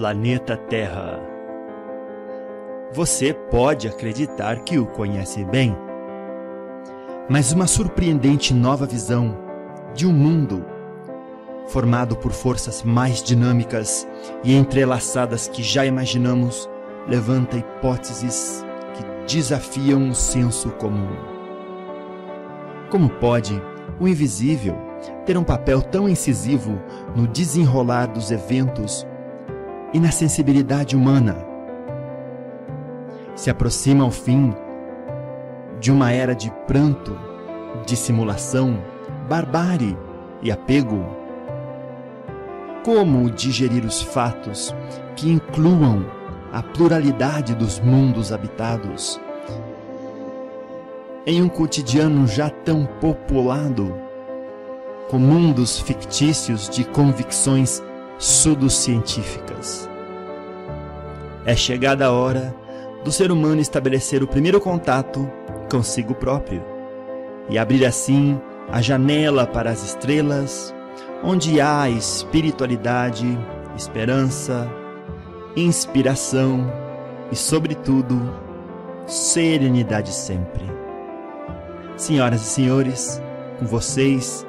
planeta Terra. Você pode acreditar que o conhece bem, mas uma surpreendente nova visão de um mundo formado por forças mais dinâmicas e entrelaçadas que já imaginamos levanta hipóteses que desafiam o senso comum. Como pode o invisível ter um papel tão incisivo no desenrolar dos eventos e na sensibilidade humana? Se aproxima ao fim de uma era de pranto, dissimulação, barbárie e apego. Como digerir os fatos que incluam a pluralidade dos mundos habitados? Em um cotidiano já tão populado, com mundos fictícios de convicções pseudocientíficas. É chegada a hora do ser humano estabelecer o primeiro contato consigo próprio e abrir assim a janela para as estrelas, onde há espiritualidade, esperança, inspiração e, sobretudo, serenidade sempre. Senhoras e senhores, com vocês,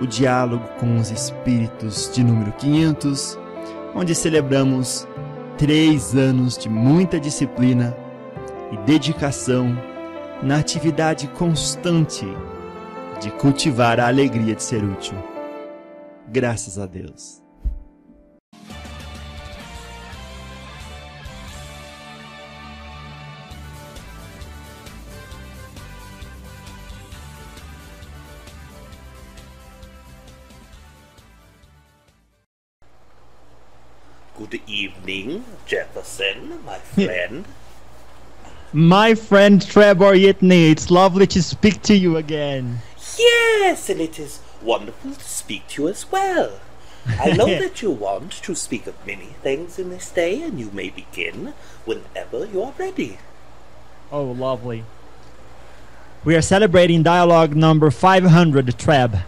o diálogo com os espíritos de número 500, onde celebramos três anos de muita disciplina e dedicação na atividade constante de cultivar a alegria de ser útil. Graças a Deus. Good evening, Jefferson, my friend. My friend Trebor Yitni, it's lovely to speak to you again. Yes, and it is wonderful to speak to you as well. I know that you want to speak of many things in this day, and you may begin whenever you are ready. Oh, lovely. We are celebrating dialogue number 500, Treb.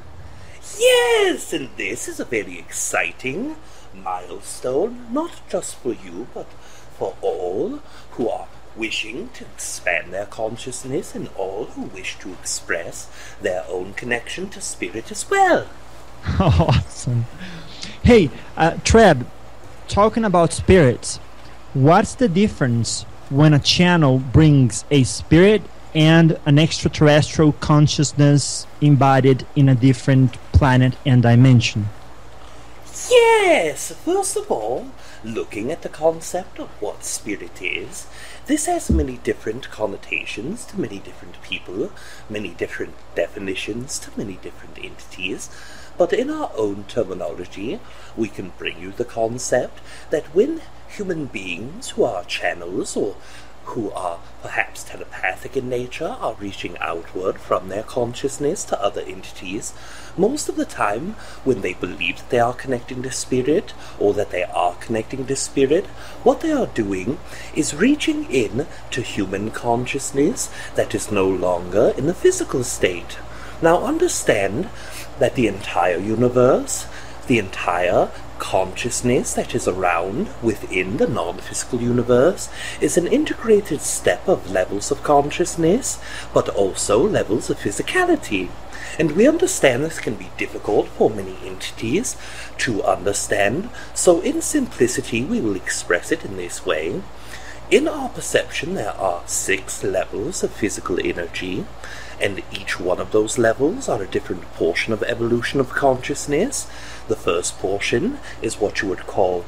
Yes, and this is a very exciting milestone, not just for you, but for all who are wishing to expand their consciousness and all who wish to express their own connection to spirit as well. awesome. Hey, uh, Treb, talking about spirits, what's the difference when a channel brings a spirit and an extraterrestrial consciousness embodied in a different planet and dimension? Yes, first of all, looking at the concept of what spirit is, this has many different connotations to many different people, many different definitions to many different entities, but in our own terminology, we can bring you the concept that when human beings who are channels or who are perhaps telepathic in nature are reaching outward from their consciousness to other entities, most of the time when they believe that they are connecting to spirit or that they are connecting to spirit, what they are doing is reaching in to human consciousness that is no longer in the physical state. Now understand that the entire universe, the entire consciousness that is around within the non physical universe is an integrated step of levels of consciousness, but also levels of physicality. And we understand this can be difficult for many entities to understand, so in simplicity we will express it in this way. In our perception, there are six levels of physical energy, and each one of those levels are a different portion of evolution of consciousness. The first portion is what you would call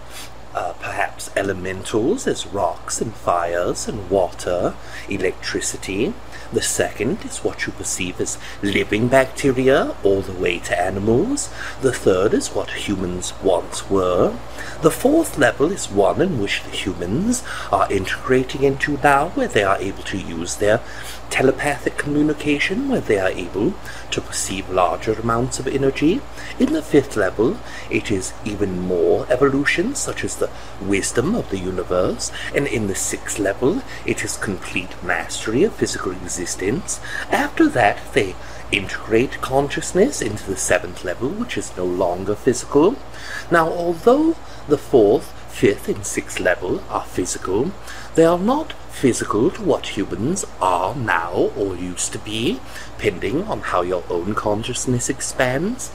uh, perhaps elementals as rocks and fires and water, electricity. The second is what you perceive as living bacteria, all the way to animals. The third is what humans once were. The fourth level is one in which the humans are integrating into now, where they are able to use their telepathic communication, where they are able to perceive larger amounts of energy. In the fifth level, it is even more evolution, such as the wisdom of the universe, and in the sixth level, it is complete mastery of physical existence. After that, they integrate consciousness into the seventh level, which is no longer physical. Now, although the fourth, fifth, and sixth level are physical, they are not physical to what humans are now or used to be, depending on how your own consciousness expands.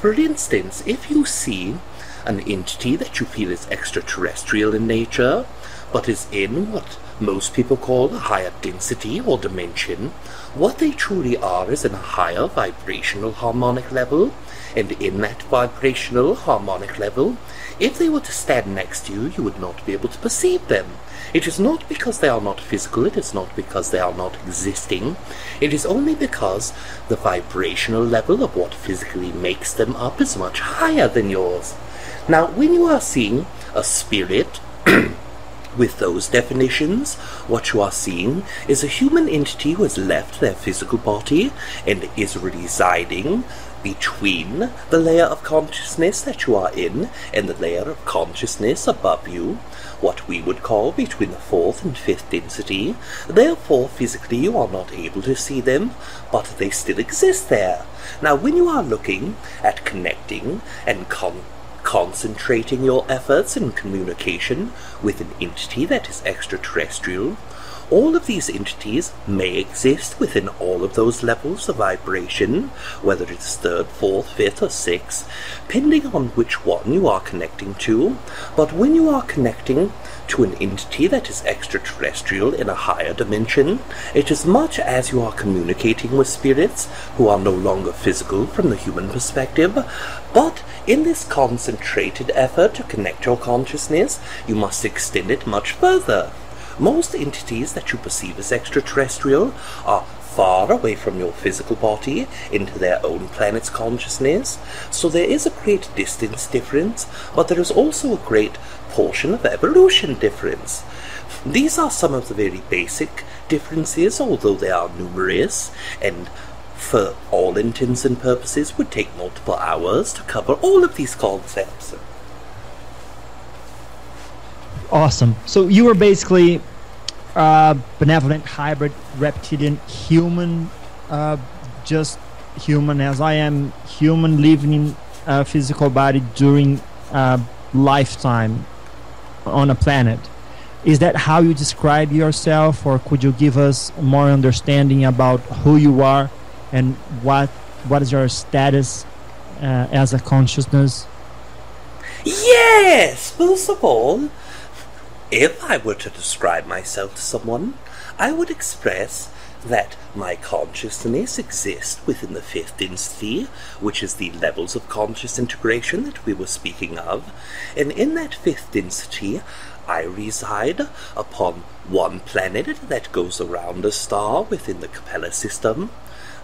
For instance, if you see an entity that you feel is extraterrestrial in nature, but is in what most people call a higher density or dimension, what they truly are is in a higher vibrational harmonic level, and in that vibrational harmonic level, if they were to stand next to you, you would not be able to perceive them. It is not because they are not physical, it is not because they are not existing, it is only because the vibrational level of what physically makes them up is much higher than yours. Now, when you are seeing a spirit, with those definitions, what you are seeing is a human entity who has left their physical body and is residing between the layer of consciousness that you are in and the layer of consciousness above you, what we would call between the fourth and fifth density. Therefore, physically you are not able to see them, but they still exist there. Now, when you are looking at connecting and con- concentrating your efforts in communication with an entity that is extraterrestrial, all of these entities may exist within all of those levels of vibration, whether it's third, fourth, fifth, or sixth, depending on which one you are connecting to. But when you are connecting to an entity that is extraterrestrial in a higher dimension, it is much as you are communicating with spirits who are no longer physical from the human perspective, but in this concentrated effort to connect your consciousness, you must extend it much further. Most entities that you perceive as extraterrestrial are far away from your physical body into their own planet's consciousness, so there is a great distance difference, but there is also a great portion of evolution difference. These are some of the very basic differences, although they are numerous, and for all intents and purposes would take multiple hours to cover all of these concepts. Awesome. So you were basically a benevolent hybrid reptilian human, uh, just human as I am human living in a physical body during a lifetime on a planet. Is that how you describe yourself, or could you give us more understanding about who you are and what what is your status uh, as a consciousness? Yes, first of all, if I were to describe myself to someone, I would express that my consciousness exists within the fifth density, which is the levels of conscious integration that we were speaking of, and in that fifth density, I reside upon one planet that goes around a star within the Capella system.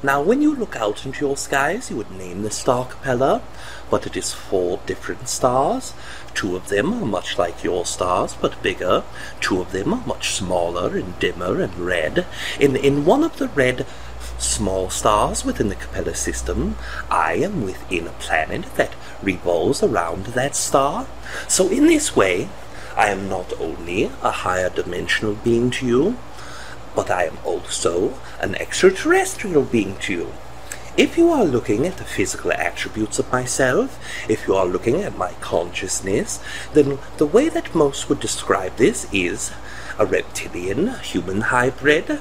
Now, when you look out into your skies, you would name the star Capella, but it is four different stars. Two of them are much like your stars, but bigger. Two of them are much smaller and dimmer and red. In, in one of the red small stars within the Capella system, I am within a planet that revolves around that star. So in this way, I am not only a higher dimensional being to you, but I am also an extraterrestrial being to you. If you are looking at the physical attributes of myself, if you are looking at my consciousness, then the way that most would describe this is a reptilian human hybrid.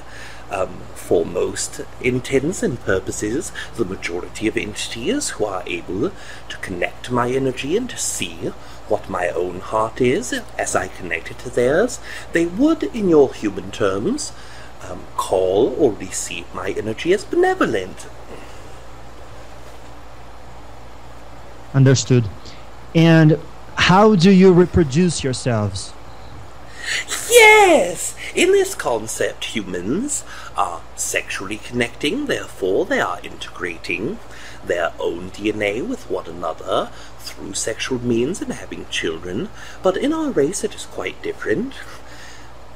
Um, for most intents and purposes, the majority of entities who are able to connect my energy and to see what my own heart is as I connect it to theirs, they would, in your human terms, um, call or receive my energy as benevolent. Understood. And how do you reproduce yourselves? Yes! In this concept, humans are sexually connecting, therefore, they are integrating their own DNA with one another through sexual means and having children. But in our race, it is quite different.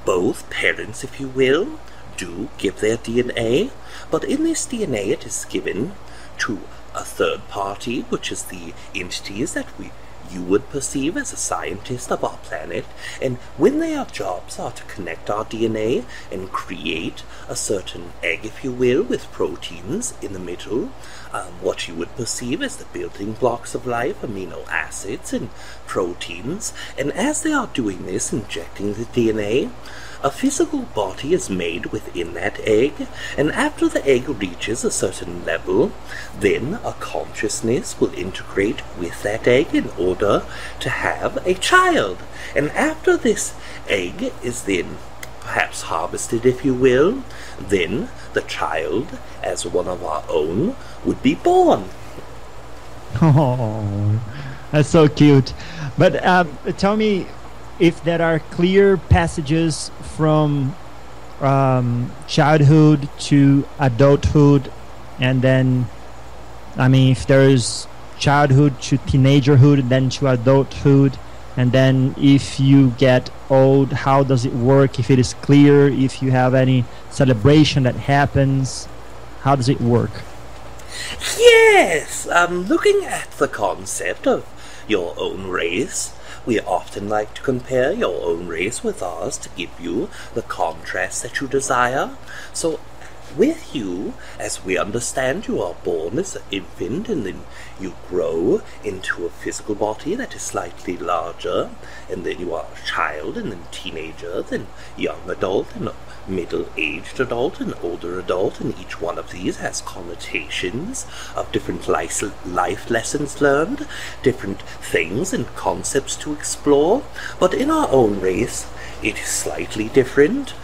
Both parents, if you will, do give their DNA, but in this DNA, it is given to a third party, which is the entities that we you would perceive as a scientist of our planet, and when their jobs are to connect our DNA and create a certain egg, if you will, with proteins in the middle, um, what you would perceive as the building blocks of life, amino acids and proteins, and as they are doing this, injecting the DNA, a physical body is made within that egg, and after the egg reaches a certain level, then a consciousness will integrate with that egg in order to have a child. And after this egg is then perhaps harvested, if you will, then the child, as one of our own, would be born. Oh, that's so cute. But uh, tell me if there are clear passages from um, childhood to adulthood, and then, I mean, if there is childhood to teenagerhood, then to adulthood, and then if you get old, how does it work? If it is clear, if you have any celebration that happens, how does it work? Yes, I'm looking at the concept of your own race, we often like to compare your own race with ours to give you the contrast that you desire. So, with you, as we understand, you are born as an infant and then you grow into a physical body that is slightly larger, and then you are a child, and then teenager, then young adult, and middle-aged adult and older adult, and each one of these has connotations of different life, life lessons learned, different things and concepts to explore. But in our own race, it is slightly different.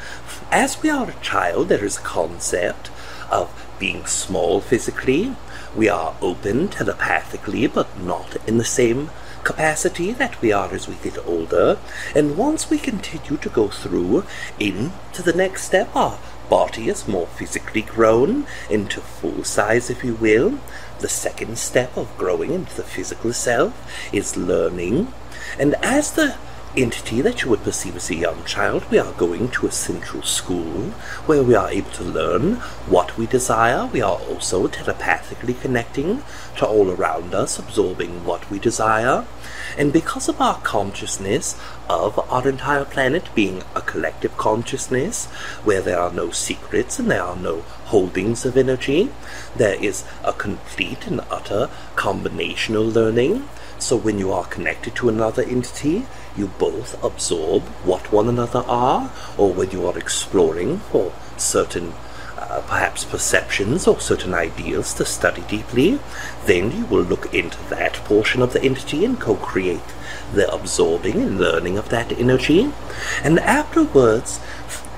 As we are a child, there is a concept of being small physically. We are open telepathically, but not in the same capacity that we are as we get older, and once we continue to go through into the next step, our body is more physically grown into full size, if you will. The second step of growing into the physical self is learning, and as the entity that you would perceive as a young child, we are going to a central school where we are able to learn what we desire. We are also telepathically connecting to all around us, absorbing what we desire. And because of our consciousness of our entire planet being a collective consciousness, where there are no secrets and there are no holdings of energy, there is a complete and utter combinational learning. So when you are connected to another entity, you both absorb what one another are, or when you are exploring for certain Uh, perhaps perceptions or certain ideals to study deeply, then you will look into that portion of the entity and co-create the absorbing and learning of that energy. And afterwards,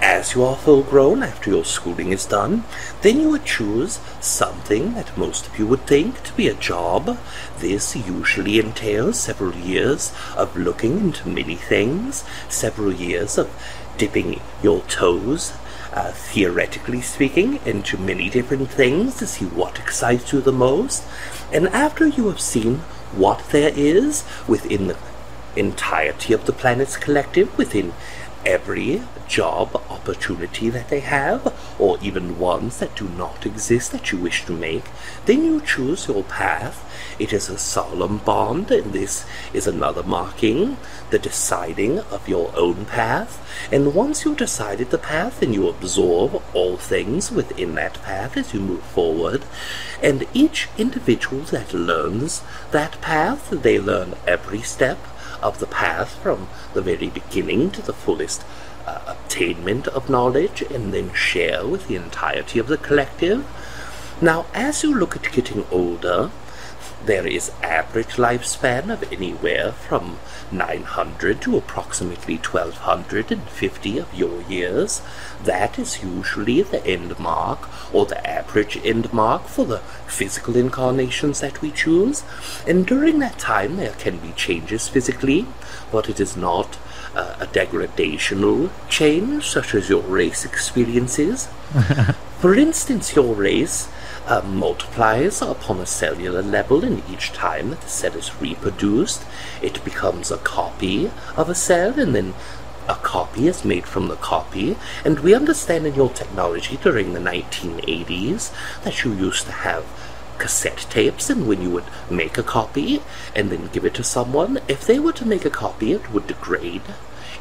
as you are full grown after your schooling is done, then you would choose something that most of you would think to be a job. This usually entails several years of looking into many things, several years of dipping your toes, uh, theoretically speaking, into many different things to see what excites you the most. And after you have seen what there is within the entirety of the planet's collective, within every job opportunity that they have, or even ones that do not exist that you wish to make, then you choose your path. It is a solemn bond, and this is another marking, the deciding of your own path. And once you've decided the path, then you absorb all things within that path as you move forward. And each individual that learns that path, they learn every step of the path from the very beginning to the fullest uh, attainment of knowledge and then share with the entirety of the collective. Now, as you look at getting older, there is average lifespan of anywhere from 900 to approximately 1250 of your years. That is usually the end mark or the average end mark for the physical incarnations that we choose. And during that time, there can be changes physically, but it is not uh, a degradational change such as your race experiences. For instance, your race uh, multiplies upon a cellular level, and each time that the cell is reproduced, it becomes a copy of a cell, and then a copy is made from the copy. And we understand in your technology during the 1980s that you used to have cassette tapes, and when you would make a copy and then give it to someone, if they were to make a copy, it would degrade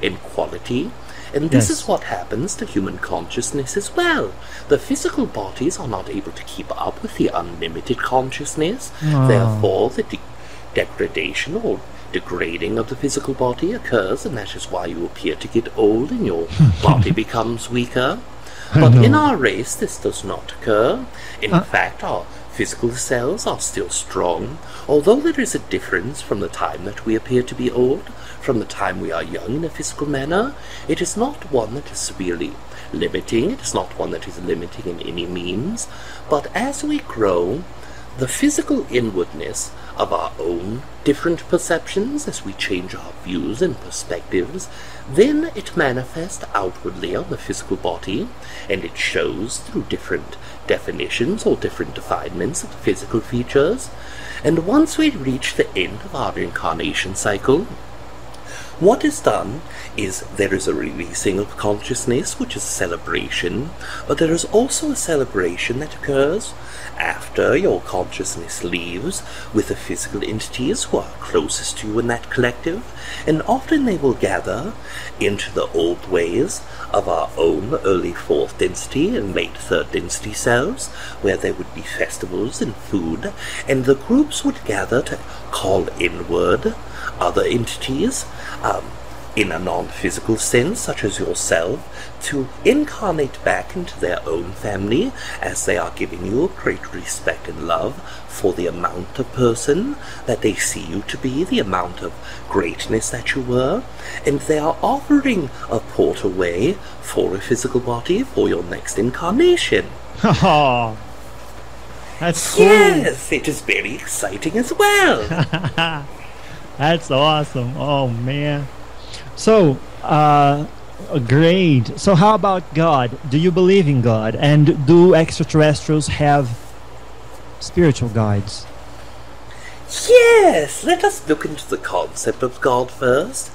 in quality. And this Yes. is what happens to human consciousness as well. The physical bodies are not able to keep up with the unlimited consciousness. Ah. Therefore, the de- degradation or degrading of the physical body occurs, and that is why you appear to get old and your body becomes weaker. But in our race, this does not occur. In fact, our physical cells are still strong, although there is a difference from the time that we appear to be old, from the time we are young in a physical manner. It is not one that is severely limiting, it is not one that is limiting in any means, but as we grow, the physical inwardness of our own different perceptions as we change our views and perspectives, then it manifests outwardly on the physical body, and it shows through different definitions or different definements of the physical features. And once we reach the end of our incarnation cycle, what is done is there is a releasing of consciousness, which is a celebration, but there is also a celebration that occurs after your consciousness leaves with the physical entities who are closest to you in that collective, and often they will gather into the old ways of our own early fourth density and late third density selves, where there would be festivals and food, and the groups would gather to call inward other entities um, in a non physical sense, such as yourself, to incarnate back into their own family as they are giving you great respect and love for the amount of person that they see you to be, the amount of greatness that you were, and they are offering a portal way for a physical body for your next incarnation. Oh, that's cool. Yes, it is very exciting as well. That's awesome. Oh man. So, uh, great. So, how about God? Do you believe in God? And do extraterrestrials have spiritual guides? Yes, let us look into the concept of God first.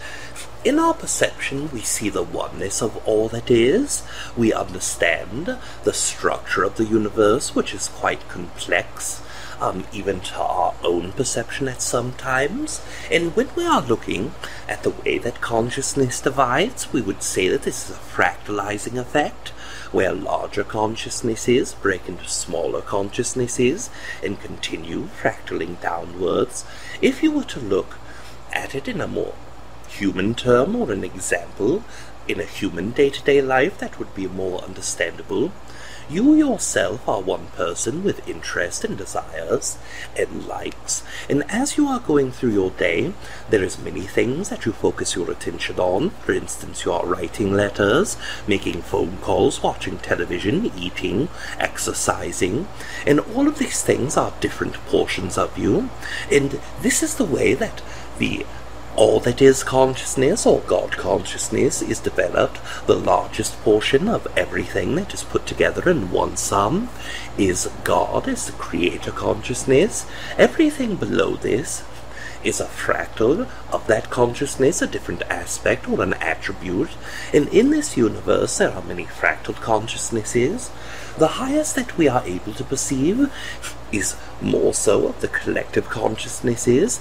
In our perception, we see the oneness of all that is. We understand the structure of the universe, which is quite complex, um, even to our own perception at some times. And when we are looking at the way that consciousness divides, we would say that this is a fractalizing effect where larger consciousnesses break into smaller consciousnesses and continue fractaling downwards. If you were to look at it in a more human term or an example in a human day to day life, that would be more understandable. You yourself are one person with interests and desires and likes, and as you are going through your day, there is many things that you focus your attention on. For instance, you are writing letters, making phone calls, watching television, eating, exercising, and all of these things are different portions of you. And this is the way that the all that is consciousness or God consciousness is developed. The largest portion of everything that is put together in one sum is God as the creator consciousness. Everything below this is a fractal of that consciousness, a different aspect or an attribute. And in this universe, there are many fractal consciousnesses. The highest that we are able to perceive is more so of the collective consciousnesses.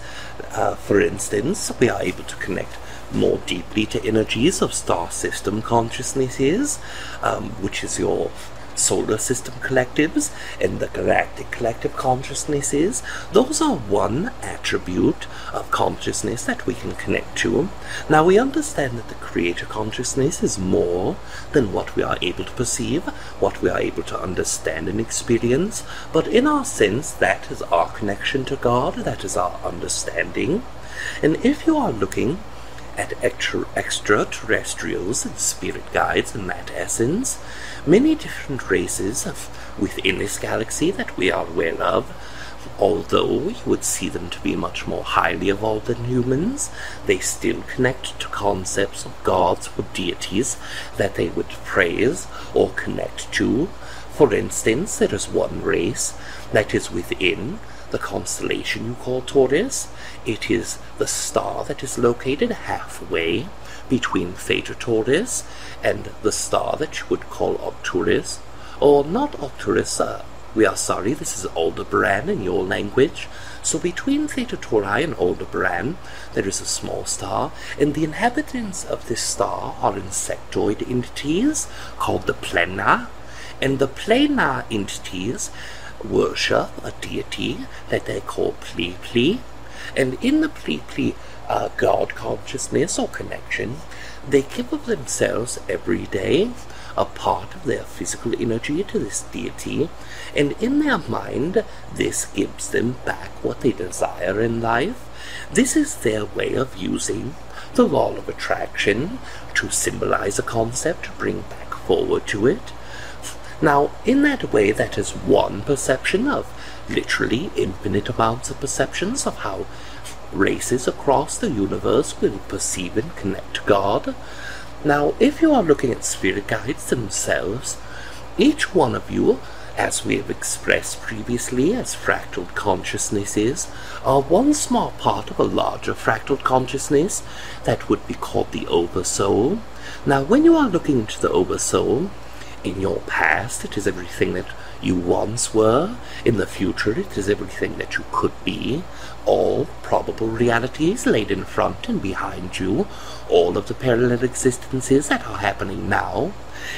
Uh, for instance, we are able to connect more deeply to energies of star system consciousnesses, um, which is your solar system collectives and the galactic collective consciousnesses. Those are one attribute of consciousness that we can connect to. Now we understand that the creator consciousness is more than what we are able to perceive, what we are able to understand and experience, but in our sense, that is our connection to God, that is our understanding. And if you are looking at extra, extraterrestrials and spirit guides in that essence, many different races of, within this galaxy that we are aware of, although you would see them to be much more highly evolved than humans, they still connect to concepts of gods or deities that they would praise or connect to. For instance, there is one race that is within the constellation you call Taurus. It is the star that is located halfway between Theta Taurus and the star that you would call Arcturus, or not Arcturus, uh, We are sorry, this is Aldebaran in your language. So between Theta Tauri and Aldebaran, there is a small star, and the inhabitants of this star are insectoid entities called the Plena, and the Plena entities worship a deity that they call Pli and in the Pli uh, God consciousness or connection, they give of themselves every day a part of their physical energy to this deity, and in their mind, this gives them back what they desire in life. This is their way of using the law of attraction to symbolize a concept, to bring back forward to it. Now, in that way, that is one perception of literally infinite amounts of perceptions of how races across the universe will perceive and connect God. Now, if you are looking at spirit guides themselves, each one of you, as we have expressed previously as fractal consciousnesses, are one small part of a larger fractal consciousness that would be called the Oversoul. Now, when you are looking into the Oversoul, in your past it is everything that you once were, in the future it is everything that you could be, all probable realities laid in front and behind you, all of the parallel existences that are happening now,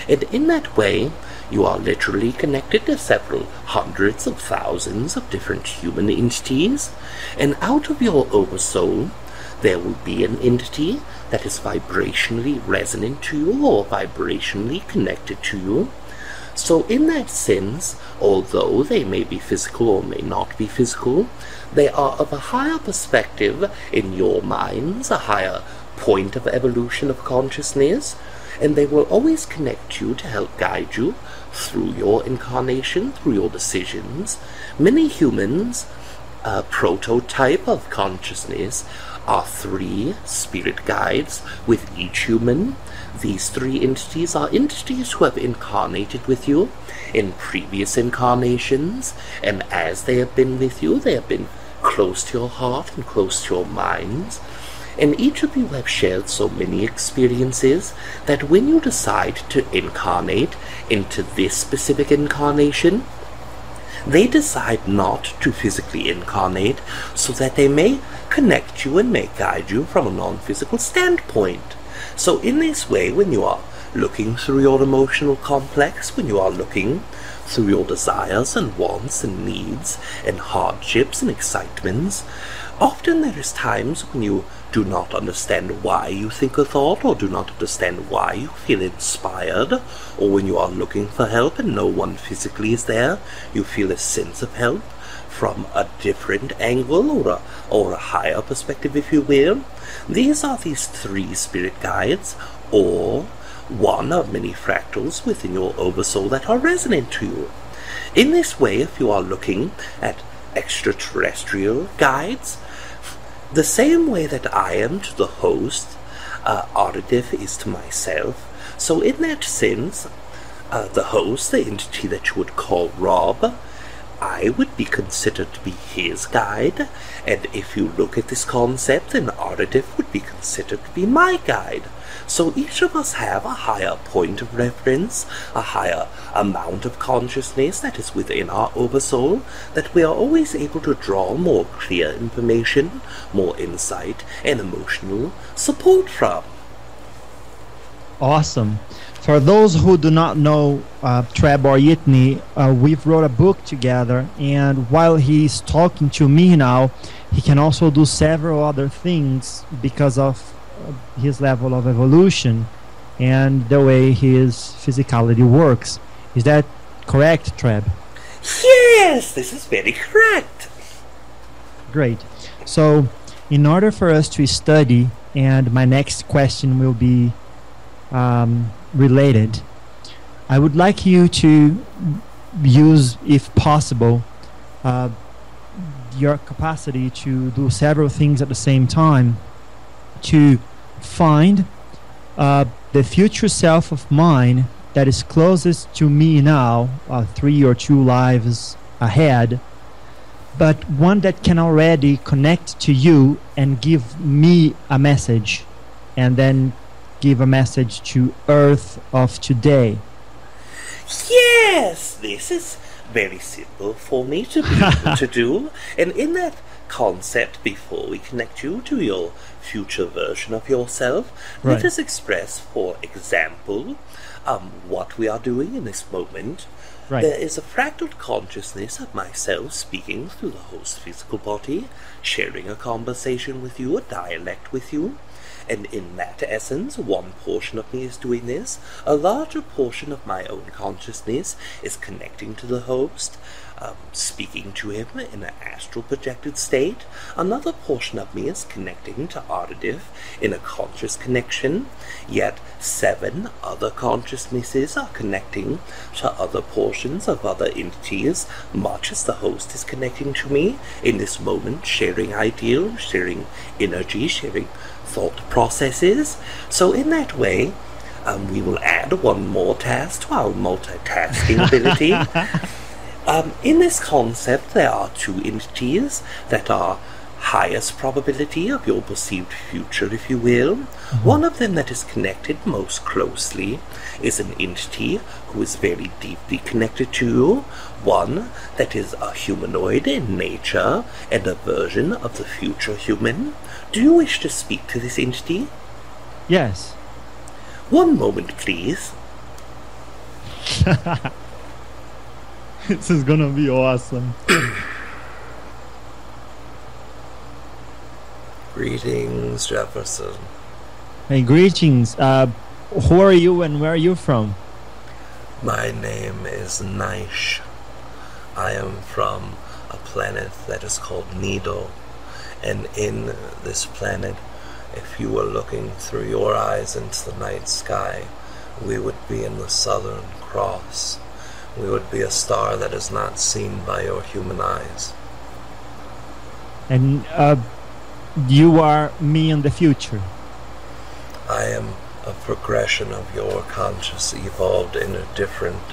and in that way you are literally connected to several hundreds of thousands of different human entities, and out of your oversoul there will be an entity that is vibrationally resonant to you or vibrationally connected to you. So, in that sense, although they may be physical or may not be physical, they are of a higher perspective in your minds, a higher point of evolution of consciousness, and they will always connect you to help guide you through your incarnation, through your decisions. Many humans, a prototype of consciousness, are three spirit guides with each human. These three entities are entities who have incarnated with you in previous incarnations, and as they have been with you, they have been close to your heart and close to your minds. And each of you have shared so many experiences that when you decide to incarnate into this specific incarnation, they decide not to physically incarnate so that they may connect you and may guide you from a non-physical standpoint. So in this way, when you are looking through your emotional complex, when you are looking through your desires and wants and needs and hardships and excitements, often there is times when you do not understand why you think a thought or do not understand why you feel inspired or when you are looking for help and no one physically is there. You feel a sense of help from a different angle or a, or a higher perspective if you will. These are these three spirit guides or one of many fractals within your oversoul that are resonant to you in this way if you are looking at extraterrestrial guides the same way that I am to the host, uh, is to myself. So in that sense, uh, the host, the entity that you would call Rob, I would be considered to be his guide, and if you look at this concept, then Ardif would be considered to be my guide. So each of us have a higher point of reference, a higher amount of consciousness that is within our oversoul, that we are always able to draw more clear information, more insight, and emotional support from. Awesome. For those who do not know uh, Trebor Yitni, uh, we've wrote a book together, and while he's talking to me now, he can also do several other things because of his level of evolution and the way his physicality works. Is that correct, Treb? Yes, this is very correct. Great. So, in order for us to study, and my next question will be um, related, I would like you to use, if possible, uh, your capacity to do several things at the same time to find uh, the future self of mine that is closest to me now, uh, three or two lives ahead, but one that can already connect to you and give me a message, and then give a message to Earth of today. Yes, this is very simple for me to be able to do. And in that concept, before we connect you to your future version of yourself, Right. let us express, for example, um, what we are doing in this moment. Right. There is a fractal consciousness of myself speaking through the host physical body, sharing a conversation with you, a dialect with you. And in that essence, one portion of me is doing this. A larger portion of my own consciousness is connecting to the host, um, speaking to him in an astral projected state. Another portion of me is connecting to Ardif in a conscious connection. Yet seven other consciousnesses are connecting to other portions of other entities, much as the host is connecting to me in this moment, sharing ideals, sharing energy, sharing thought processes. So, in that way, um, we will add one more task to our multitasking ability. Um, in this concept, there are two entities that are highest probability of your perceived future, if you will. One of them that is connected most closely is an entity who is very deeply connected to you. One that is a humanoid in nature and a version of the future human. Do you wish to speak to this entity? Yes. One moment, please. this is gonna be awesome. Greetings, Jefferson. Hey, greetings. Uh, who are you and where are you from? My name is Naish. I am from a planet that is called Nido. And in this planet, if you were looking through your eyes into the night sky, we would be in the Southern Cross. We would be a star that is not seen by your human eyes. And uh, you are me in the future. I am a progression of your conscious evolved in a different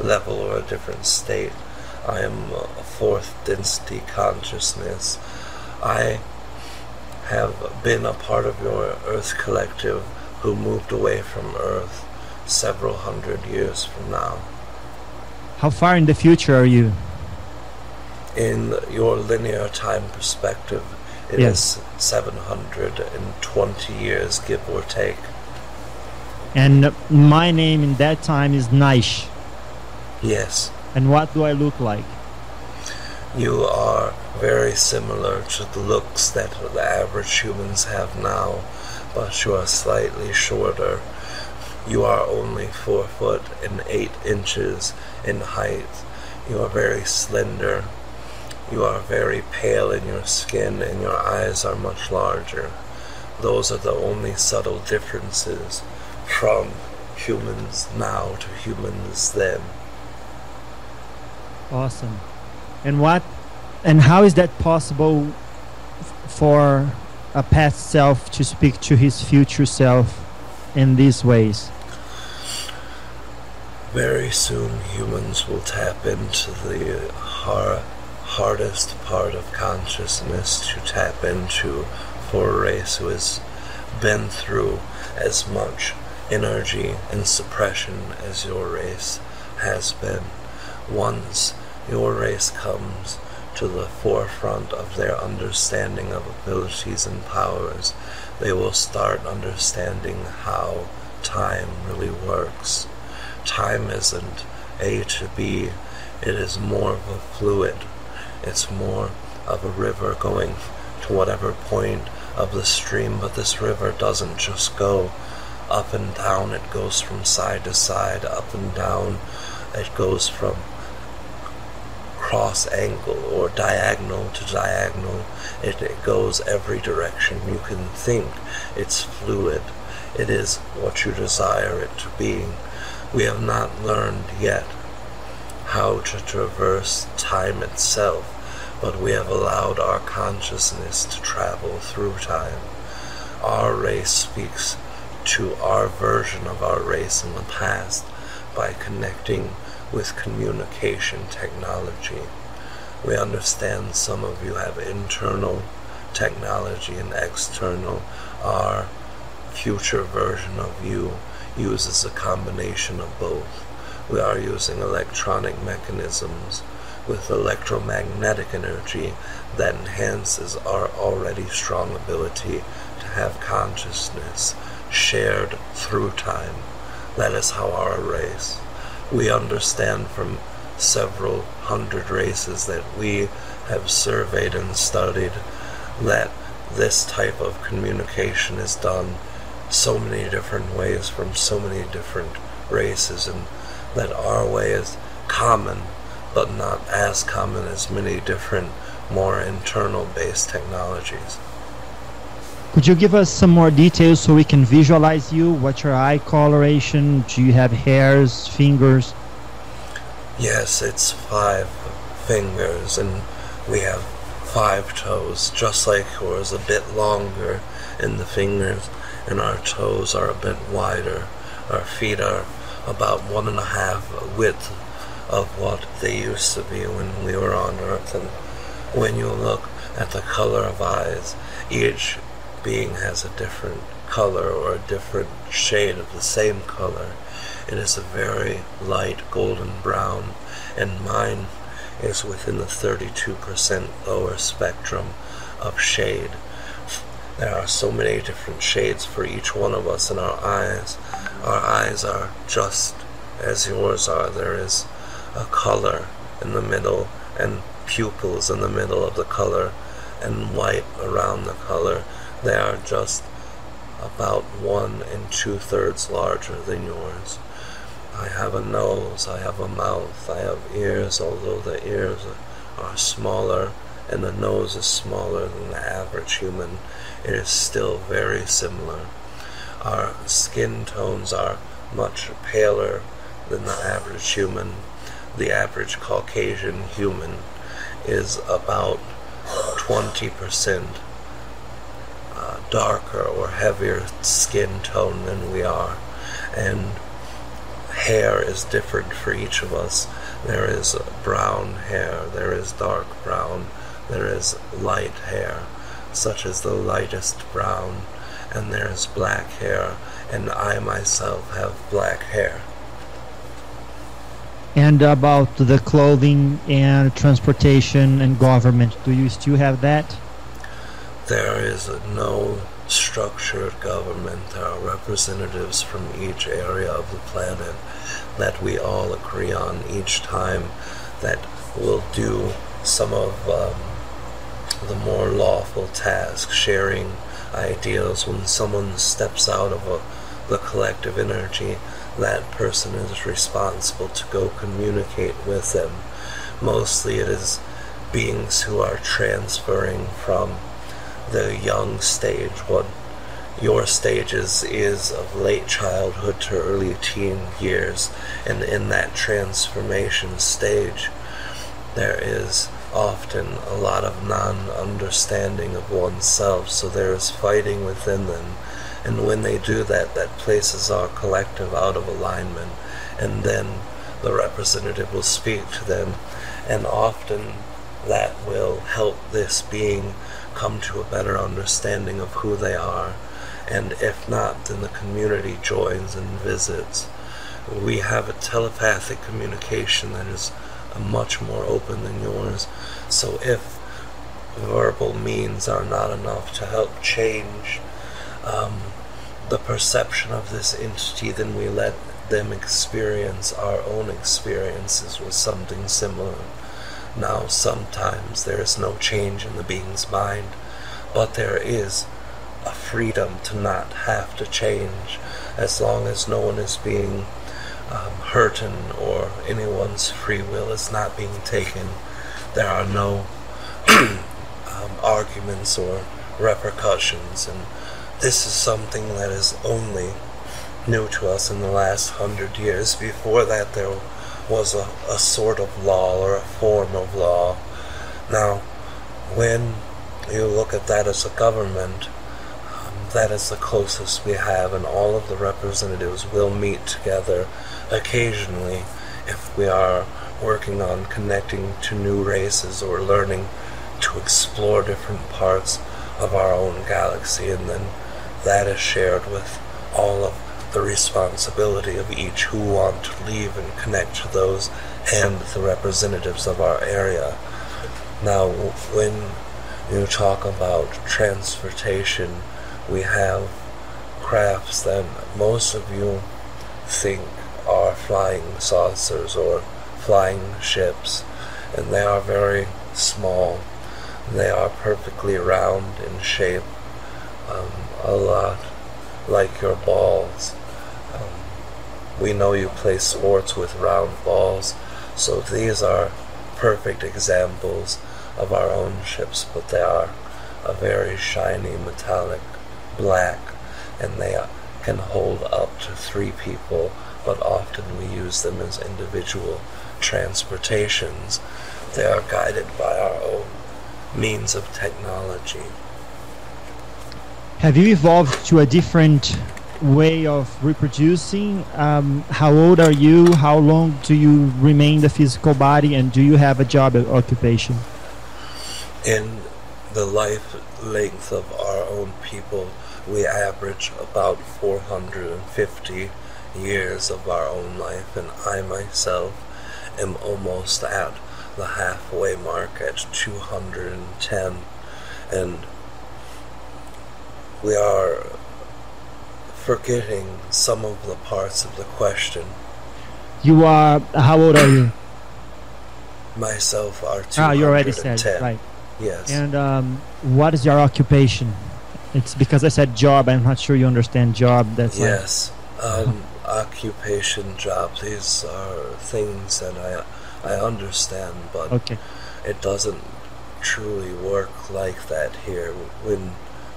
level or a different state. I am a fourth density consciousness. I have been a part of your Earth collective who moved away from Earth several hundred years from now. How far in the future are you? In your linear time perspective, it is Yes. 720 years, give or take. And my name in that time is Naish. Yes. And what do I look like? You are very similar to the looks that the average humans have now, but you are slightly shorter. You are only four foot and eight inches in height. You are very slender. You are very pale in your skin, and your eyes are much larger. Those are the only subtle differences from humans now to humans then. Awesome. And what and how is that possible for a past self to speak to his future self in these ways? Very soon, humans will tap into the har- hardest part of consciousness to tap into for a race who has been through as much energy and suppression as your race has been. Once your race comes to the forefront of their understanding of abilities and powers, they will start understanding how time really works. Time isn't A to B, it is more of a fluid. It's more of a river going to whatever point of the stream, but this river doesn't just go up and down, it goes from side to side, up and down, it goes from cross angle or diagonal to diagonal. It, it goes every direction you can think. It's fluid. It is what you desire it to be. We have not learned yet how to traverse time itself, but we have allowed our consciousness to travel through time. Our race speaks to our version of our race in the past by connecting with communication technology. We understand some of you have internal technology and external. Our future version of you uses a combination of both. we are using electronic mechanisms with electromagnetic energy that enhances our already strong ability to have consciousness shared through time. That is how our race. We understand from several hundred races that we have surveyed and studied that this type of communication is done so many different ways from so many different races and that our way is common but not as common as many different more internal based technologies. Could you give us some more details so we can visualize you? What's your eye coloration? Do you have hairs, fingers? Yes, it's five fingers, and we have five toes, just like yours, a bit longer in the fingers, and our toes are a bit wider. Our feet are about one and a half width of what they used to be when we were on Earth. And when you look at the color of eyes, each being has a different color or a different shade of the same color. It is a very light golden brown, and mine is within the 32% lower spectrum of shade. There are so many different shades for each one of us in our eyes. Our eyes are just as yours are. There is a color in the middle and pupils in the middle of the color and white around the color they are just about one and two thirds larger than yours. I have a nose, I have a mouth, I have ears, although the ears are smaller and the nose is smaller than the average human, it is still very similar. Our skin tones are much paler than the average human. The average Caucasian human is about 20% darker or heavier skin tone than we are. And hair is different for each of us. There is brown hair, there is dark brown, there is light hair, such as the lightest brown, and there is black hair, and I myself have black hair. And about the clothing and transportation and government, do you still have that? There is no structured government. There are representatives from each area of the planet that we all agree on each time that will do some of um, the more lawful tasks, sharing ideas. When someone steps out of a, the collective energy, that person is responsible to go communicate with them. Mostly it is beings who are transferring from the young stage, what your stage is, is of late childhood to early teen years, and in that transformation stage, there is often a lot of non understanding of oneself, so there is fighting within them. And when they do that, that places our collective out of alignment, and then the representative will speak to them, and often that will help this being come to a better understanding of who they are. And if not, then the community joins and visits. We have a telepathic communication that is much more open than yours. So if verbal means are not enough to help change um, the perception of this entity, then we let them experience our own experiences with something similar. Now, sometimes there is no change in the being's mind, but there is a freedom to not have to change as long as no one is being um, hurted or anyone's free will is not being taken. There are no um, arguments or repercussions, and this is something that is only new to us in the last hundred years. Before that, there was a, a sort of law or a form of law. Now, when you look at that as a government, um, that is the closest we have, and all of the representatives will meet together occasionally if we are working on connecting to new races or learning to explore different parts of our own galaxy, and then that is shared with all of the responsibility of each who want to leave and connect to those and the representatives of our area. Now, when you talk about transportation, we have crafts that most of you think are flying saucers or flying ships, and they are very small. They are perfectly round in shape, um, a lot like your balls. We know you play sports with round balls, so these are perfect examples of our own ships, but they are a very shiny metallic black, and they can hold up to three people, but often we use them as individual transportations. They are guided by our own means of technology. Have you evolved to a different way of reproducing? Um, how old are you? How long do you remain the physical body? And do you have a job or occupation? In the life length of our own people, we average about 450 years of our own life, and I myself am almost at the halfway mark at 210. And we are forgetting some of the parts of the question. You are, how old are you? Myself are 210. Ah, you already said, right. Yes. And um, what is your occupation? It's because I said job. I'm not sure you understand job. That's yes. Um, occupation, job. These are things that I I understand, but okay. it doesn't truly work like that here. When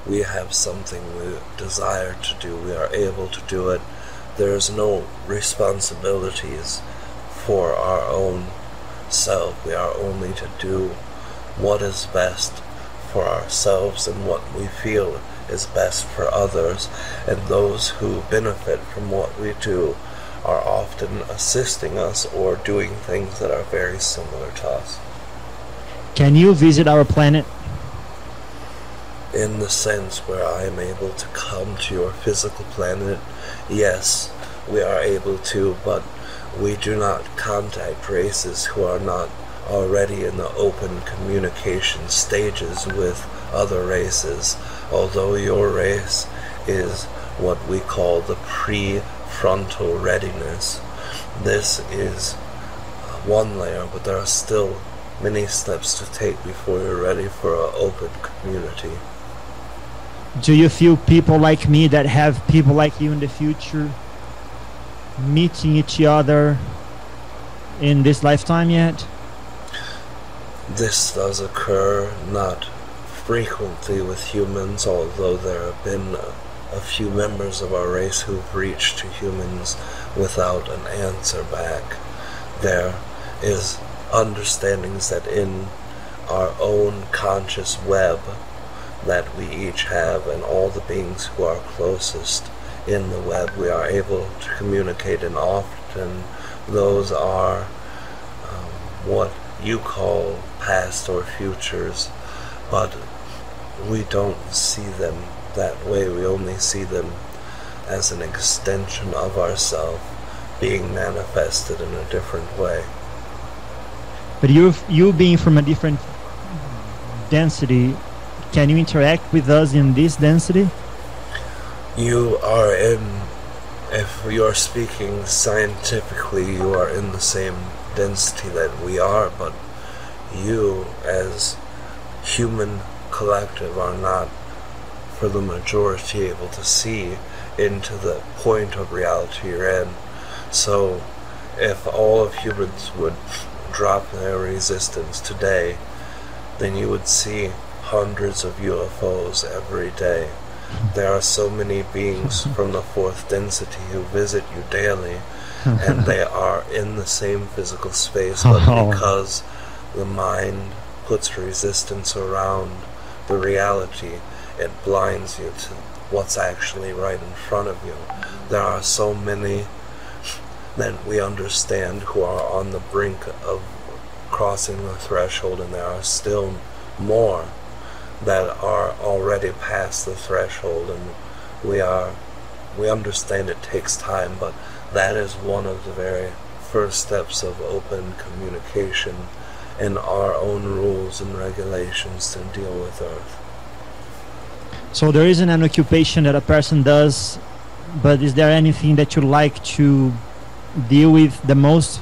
we have something we desire to do, we are able to do it. There's no responsibilities for our own self. We are only to do what is best for ourselves and what we feel is best for others, and those who benefit from what we do are often assisting us or doing things that are very similar to us. Can you visit our planet? In the sense where I am able to come to your physical planet, yes, we are able to, but we do not contact races who are not already in the open communication stages with other races, although your race is what we call the prefrontal readiness. This is uh, one layer, but there are still many steps to take before you're ready for an open community do you feel people like me that have people like you in the future meeting each other in this lifetime yet? This does occur not frequently with humans, although there have been a, few members of our race who've reached to humans without an answer back. There is understandings that in our own conscious web that we each have and all the beings who are closest in the web we are able to communicate and often those are um, what you call past or futures but we don't see them that way. We only see them as an extension of ourselves being manifested in a different way. But you you being from a different density can you interact with us in this density? You are in, if you are speaking scientifically, you are in the same density that we are, but you, as human collective, are not, for the majority, able to see into the point of reality you're in. So, if all of humans would drop their resistance today, then you would see hundreds of UFOs every day. There are so many beings from the fourth density who visit you daily, and they are in the same physical space, but oh. because the mind puts resistance around the reality, it blinds you to what's actually right in front of you. There are so many that we understand who are on the brink of crossing the threshold, and there are still more that are already past the threshold, and we are we understand it takes time, but that is one of the very first steps of open communication and our own rules and regulations to deal with Earth. So there isn't an occupation that a person does, but is there anything that you like to deal with the most?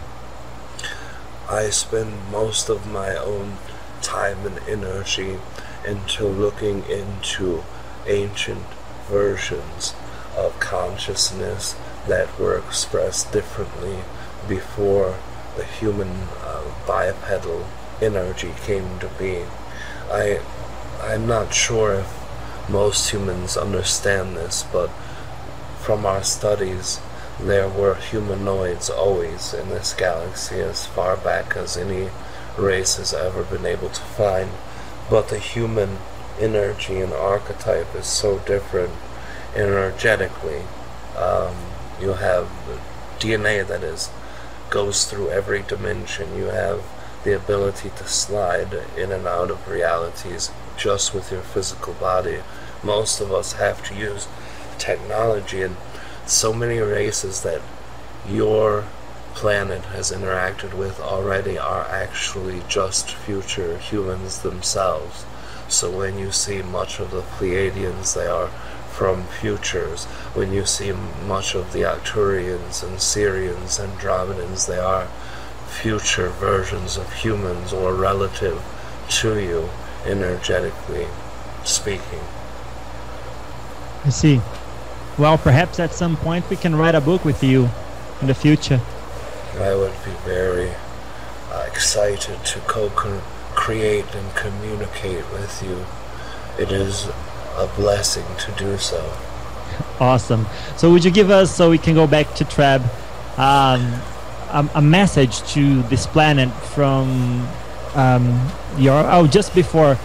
I spend most of my own time and energy into looking into ancient versions of consciousness that were expressed differently before the human uh, bipedal energy came to being. I, I'm not sure if most humans understand this, but from our studies, there were humanoids always in this galaxy as far back as any race has ever been able to find. But the human energy and archetype is so different energetically. Um, you have DNA that is goes through every dimension. You have the ability to slide in and out of realities just with your physical body. Most of us have to use technology and so many races that your planet has interacted with already are actually just future humans themselves. So when you see much of the Pleiadians, they are from futures. When you see much of the Arcturians and Sirians and Andromedans, they are future versions of humans or relative to you, energetically speaking. I see. Well, perhaps at some point we can write a book with you in the future. I would be very uh, excited to co-create and communicate with you. It is a blessing to do so. Awesome. So, would you give us, so we can go back to Treb, um, a, a, message to this planet from um, your? Oh, just before,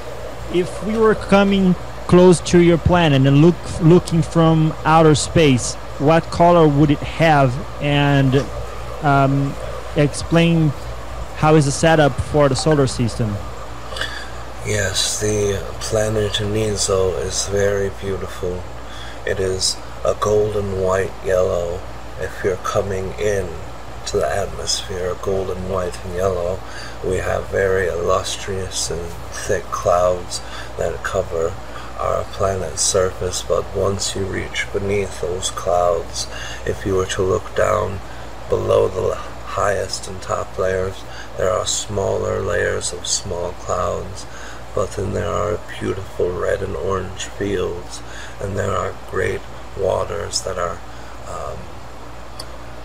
if we were coming close to your planet and look looking from outer space, what color would it have? And um, explain how is the setup for the solar system. Yes, the planet Nizo is very beautiful. It is a golden white yellow if you're coming in to the atmosphere, a golden white and yellow. We have very illustrious and thick clouds that cover our planet's surface, but once you reach beneath those clouds, if you were to look down below the highest and top layers, there are smaller layers of small clouds but then there are beautiful red and orange fields, and there are great waters that are um,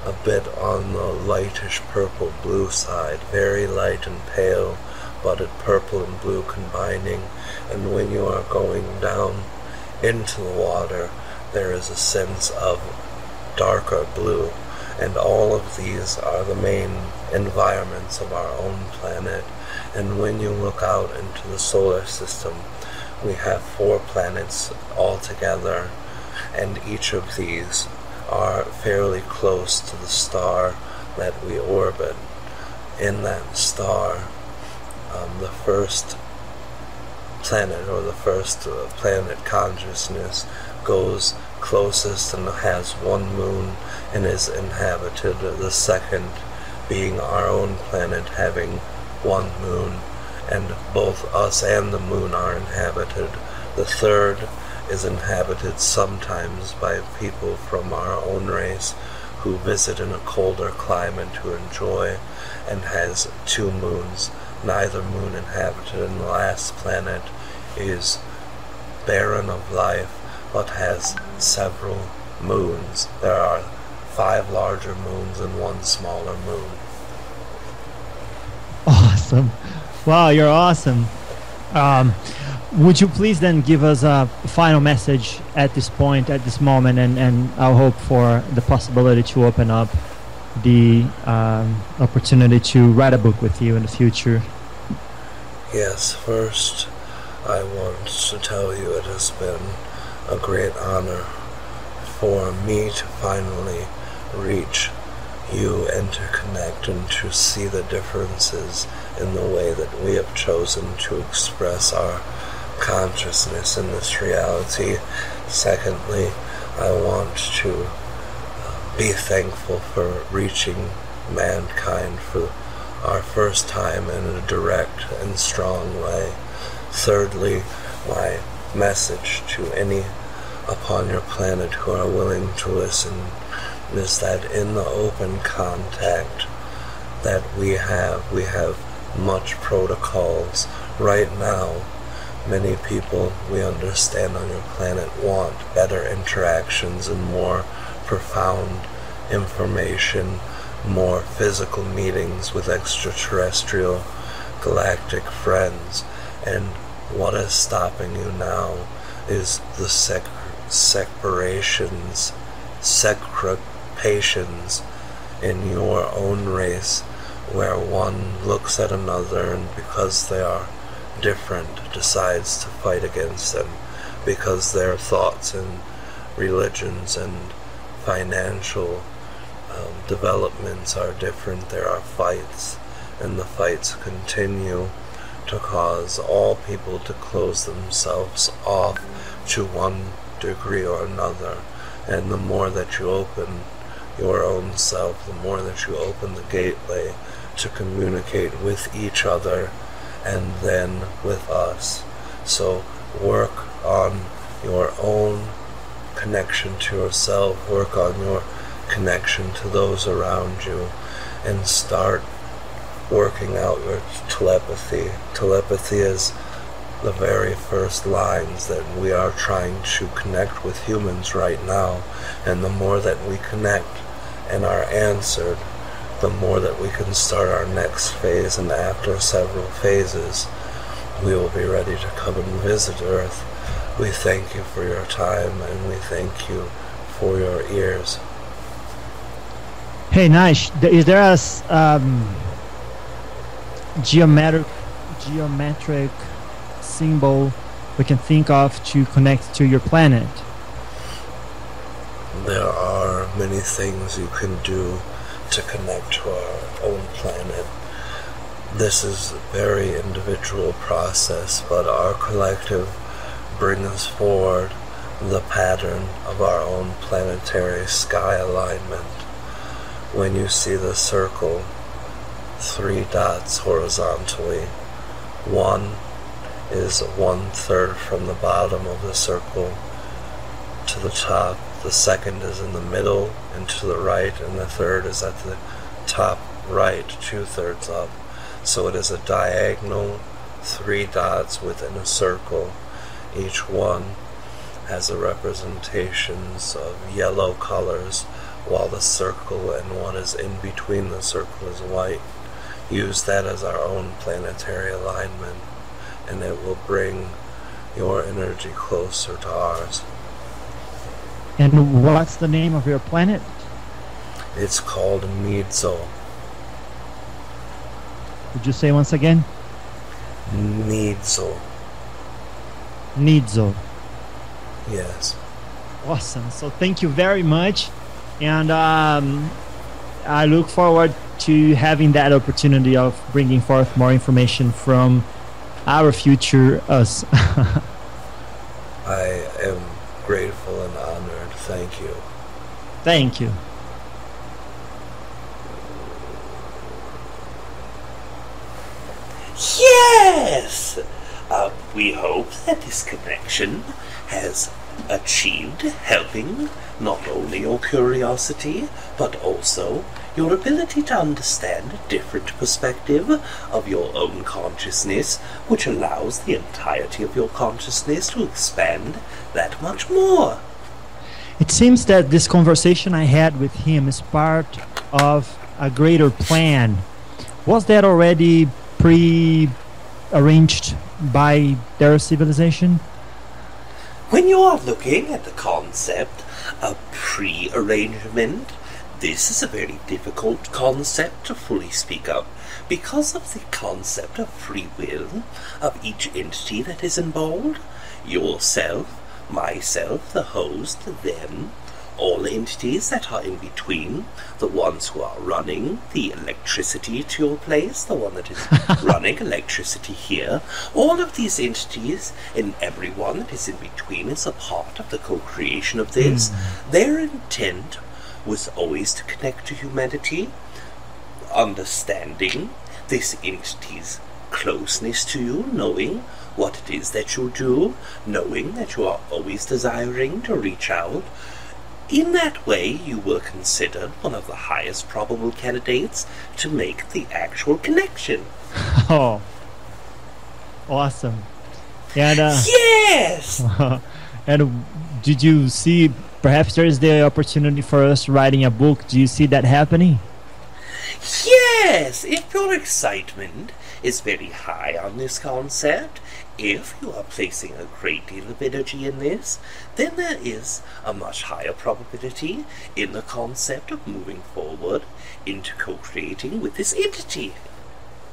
a bit on the lightish purple blue side, very light and pale, but at purple and blue combining. And when you are going down into the water, there is a sense of darker blue. And all of these are the main environments of our own planet. And when you look out into the solar system, we have four planets altogether, and each of these are fairly close to the star that we orbit. In that star, um, the first planet or the first uh, planet consciousness goes closest and has one moon and is inhabited. The second being our own planet having one moon, and both us and the moon are inhabited. The third is inhabited sometimes by people from our own race who visit in a colder climate to enjoy and has two moons, neither moon inhabited, and the last planet is barren of life but has several moons. There are five larger moons and one smaller moon. Awesome. Wow, you're awesome. Um, would you please then give us a final message at this point, at this moment, and, and I'll hope for the possibility to open up the um, opportunity to write a book with you in the future? Yes, first, I want to tell you it has been a great honor for me to finally reach you interconnect and to see the differences in the way that we have chosen to express our consciousness in this reality. Secondly, I want to uh, be thankful for reaching mankind for our first time in a direct and strong way. Thirdly, my message to any upon your planet who are willing to listen is that in the open contact that we have, we have much protocols. Right now, many people we understand on your planet want better interactions and more profound information, more physical meetings with extraterrestrial galactic friends. And what is stopping you now is the sec- separations, in your own race where one looks at another and because they are different decides to fight against them because their thoughts and religions and financial um, developments are different. There are fights, and the fights continue to cause all people to close themselves off to one degree or another. And the more that you open your own self, the more that you open the gateway to communicate with each other and then with us. So work on your own connection to yourself, work on your connection to those around you, and start working out your telepathy. Telepathy is the very first lines that we are trying to connect with humans right now. And the more that we connect and are answered, the more that we can start our next phase. And after several phases, we will be ready to come and visit Earth. We thank you for your time and we thank you for your ears. Hey, Nash, is there a um, geometric geometric symbol we can think of to connect to your planet? There are many things you can do to connect to our own planet. This is a very individual process, but our collective brings forward the pattern of our own planetary sky alignment. When you see the circle, three dots horizontally, one is one third from the bottom of the circle to the top, the second is in the middle and to the right, and the third is at the top right, two thirds up. So it is a diagonal, three dots within a circle. Each one has a representations of yellow colors, while the circle and what is in between the circle is white. Use that as our own planetary alignment, and it will bring your energy closer to ours. And what's the name of your planet? It's called Midzo. Would you say once again? Midzo. Nidzo. Yes. Awesome. So thank you very much, and um, I look forward to having that opportunity of bringing forth more information from our future us. I am grateful and honored. Thank you. Thank you. Yes! Uh, we hope that this connection has achieved helping not only your curiosity, but also your ability to understand a different perspective of your own consciousness, which allows the entirety of your consciousness to expand that much more. It seems that this conversation I had with him is part of a greater plan. Was that already pre arranged by their civilization? When you are looking at the concept of pre arrangement, this is a very difficult concept to fully speak of because of the concept of free will of each entity that is involved. Yourself, myself, the host, them, all entities that are in between, the ones who are running the electricity to your place, the one that is running electricity here, all of these entities and everyone that is in between is a part of the co-creation of this. Hmm. Their intent was always to connect to humanity, understanding this entity's closeness to you, knowing what it is that you do, knowing that you are always desiring to reach out. In that way, you were considered one of the highest probable candidates to make the actual connection. Oh, awesome! And uh, Yes! and did you see? Perhaps there is the opportunity for us writing a book. Do you see that happening? Yes! If your excitement is very high on this concept, if you are placing a great deal of energy in this, then there is a much higher probability in the concept of moving forward into co-creating with this entity.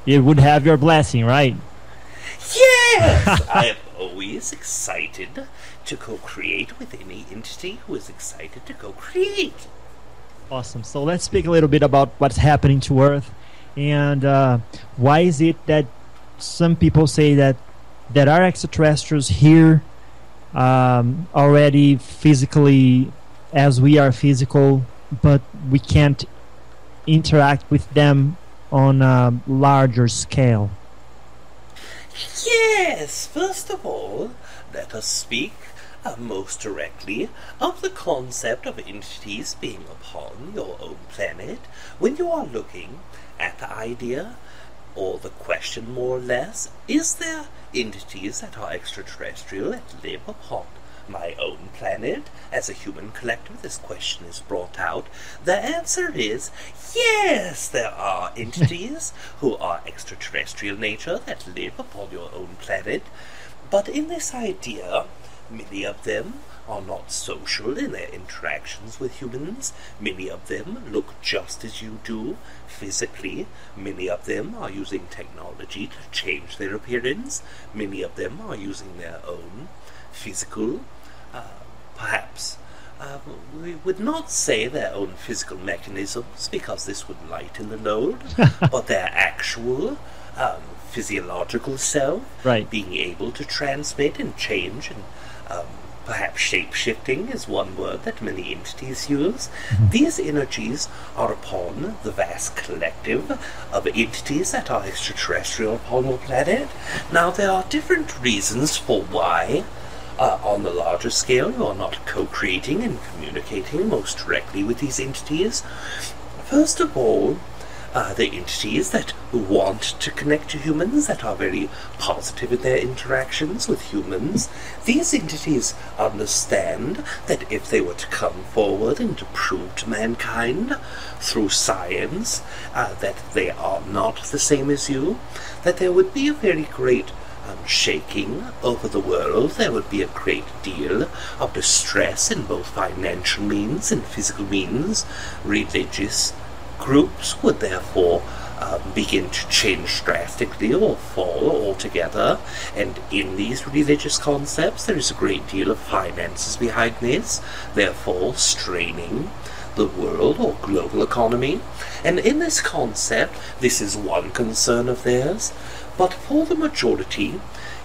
It would have your blessing, right? Yes! I am always excited to co-create with any entity who is excited to co-create. Awesome. So let's speak a little bit about what's happening to Earth, and uh, why is it that some people say that there are extraterrestrials here um, already physically, as we are physical, but we can't interact with them on a larger scale. Yes, first of all, let us speak most directly of the concept of entities being upon your own planet. When you are looking at the idea, or the question more or less, is there entities that are extraterrestrial that live upon my own planet? As a human collective, this question is brought out. The answer is yes, there are entities who are extraterrestrial nature that live upon your own planet. But in this idea, many of them are not social in their interactions with humans. Many of them look just as you do physically. Many of them are using technology to change their appearance. Many of them are using their own physical, uh, perhaps. Uh, we would not say their own physical mechanisms because this would lighten the load, but their actual um, physiological self Right. being able to transmit and change and um, perhaps shape shifting is one word that many entities use. These energies are upon the vast collective of entities that are extraterrestrial upon our planet. Now, there are different reasons for why. Uh, on the larger scale, you are not co-creating and communicating most directly with these entities. First of all, uh, the entities that want to connect to humans, that are very positive in their interactions with humans. These entities understand that if they were to come forward and to prove to mankind through science uh, that they are not the same as you, that there would be a very great um, shaking over the world. There would be a great deal of distress in both financial means and physical means. Religious groups would therefore um, begin to change drastically or fall altogether. And in these religious concepts, there is a great deal of finances behind this, therefore straining the world or global economy. And in this concept, this is one concern of theirs. But for the majority,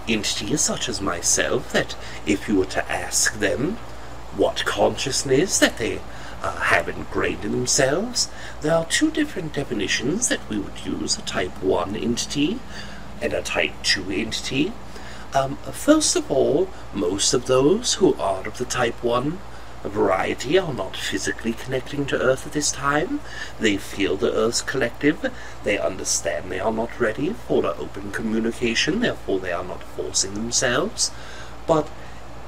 entities such as myself, that if you were to ask them what consciousness that they uh, have ingrained in themselves, there are two different definitions that we would use a type 1 entity and a type 2 entity. Um, first of all, most of those who are of the type 1 variety are not physically connecting to Earth at this time. They feel the Earth's collective. They understand they are not ready for open communication, therefore they are not forcing themselves. But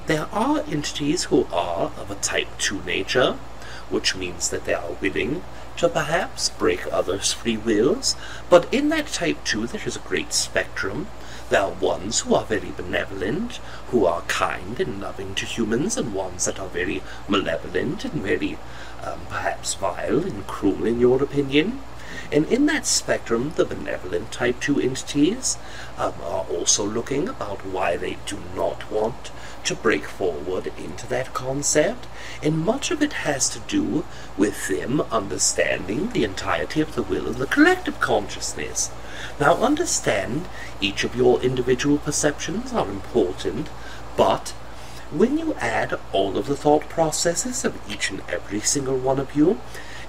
there are entities who are of a type 2 nature, which means that they are willing to perhaps break others' free wills. But in that type 2, there is a great spectrum. There are ones who are very benevolent, who are kind and loving to humans, and ones that are very malevolent and very um, perhaps vile and cruel in your opinion. And in that spectrum, the benevolent type 2 entities um, are also looking about why they do not want to break forward into that concept, and much of it has to do with them understanding the entirety of the will of the collective consciousness. Now, understand each of your individual perceptions are important, but when you add all of the thought processes of each and every single one of you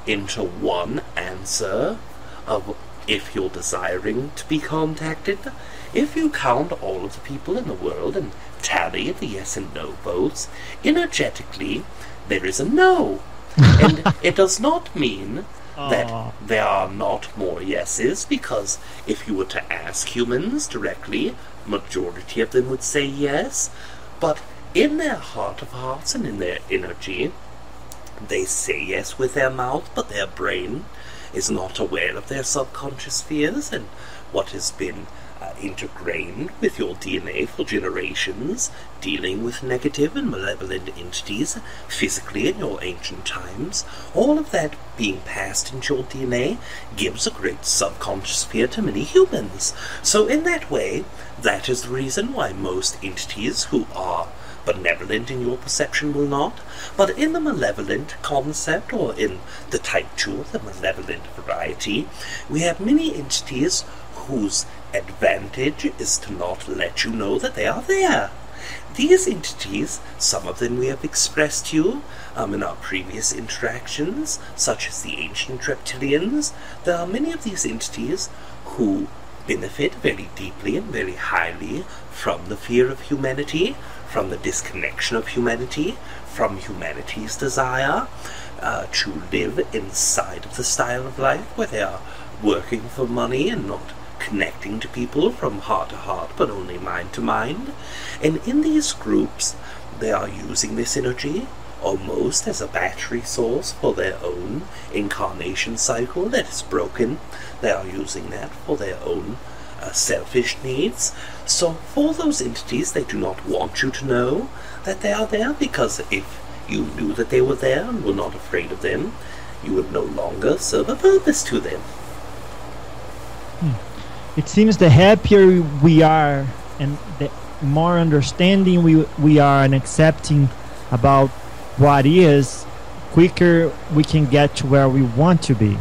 into one answer of if you're desiring to be contacted, if you count all of the people in the world and tally the yes and no votes, energetically there is a no. and it does not mean that Aw. there are not more yeses, because if you were to ask humans directly, majority of them would say yes, but in their heart of hearts and in their energy, they say yes with their mouth, but their brain is not aware of their subconscious fears and what has been uh, intergrained with your DNA for generations, dealing with negative and malevolent entities physically in your ancient times. All of that being passed into your DNA gives a great subconscious fear to many humans. So, in that way, that is the reason why most entities who are benevolent in your perception will not, but in the malevolent concept or in the type 2, the malevolent variety, we have many entities whose advantage is to not let you know that they are there. These entities, some of them we have expressed to you um, in our previous interactions, such as the ancient reptilians. There are many of these entities who benefit very deeply and very highly from the fear of humanity, from the disconnection of humanity, from humanity's desire uh, to live inside of the style of life where they are working for money and not connecting to people from heart to heart but only mind to mind. And in these groups, they are using this energy almost as a battery source for their own incarnation cycle that is broken. They are using that for their own uh, selfish needs. So, for those entities, they do not want you to know that they are there because if you knew that they were there and were not afraid of them, you would no longer serve a purpose to them. It seems the happier we are and the more understanding we, we are and accepting about what is, quicker we can get to where we want to be.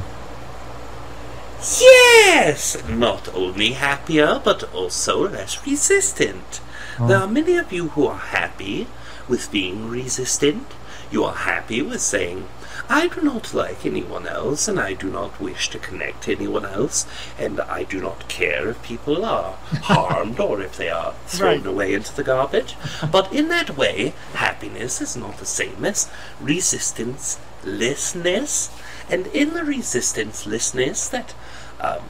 Yes! Not only happier, but also less resistant. Oh. There Oh. are many of you who are happy with being resistant. You are happy with saying, I do not like anyone else, and I do not wish to connect to anyone else, and I do not care if people are harmed or if they are thrown Right. away into the garbage. But in that way, happiness is not the same as resistance-lessness. And in the resistance-lessness that um,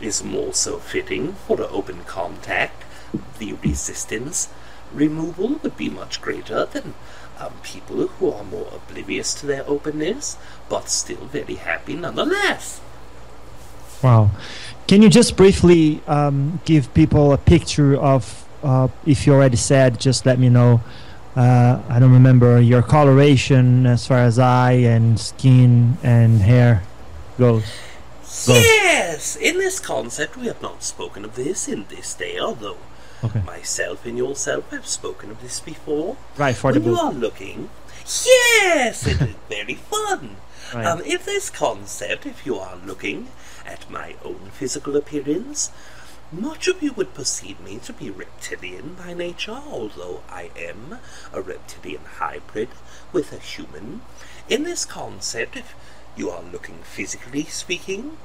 is more so fitting for the open contact, the resistance removal would be much greater than um, people who are more oblivious to their openness, but still very happy nonetheless. Wow. Can you just briefly um, give people a picture of, uh, if you already said, just let me know. Uh, I don't remember your coloration as far as eye and skin and hair goes. Go. Yes! In this concept, we have not spoken of this in this day, although Okay. myself and yourself have spoken of this before. Right, for the when you book. are looking, yes, it is very fun. Right. Um, in this concept, if you are looking at my own physical appearance, much of you would perceive me to be reptilian by nature, although I am a reptilian hybrid with a human. In this concept, if you are looking physically speaking,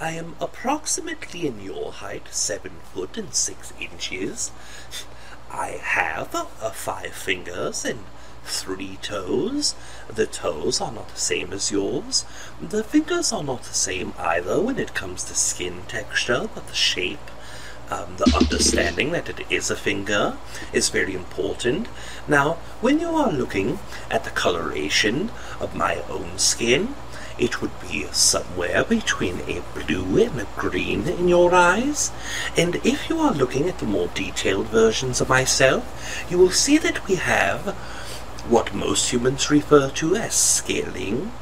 I am approximately in your height, seven foot and six inches. I have uh, five fingers and three toes. The toes are not the same as yours. The fingers are not the same either when it comes to skin texture, but the shape, um, the understanding that it is a finger is very important. Now, when you are looking at the coloration of my own skin, it would be somewhere between a blue and a green in your eyes. And if you are looking at the more detailed versions of myself, you will see that we have what most humans refer to as scaling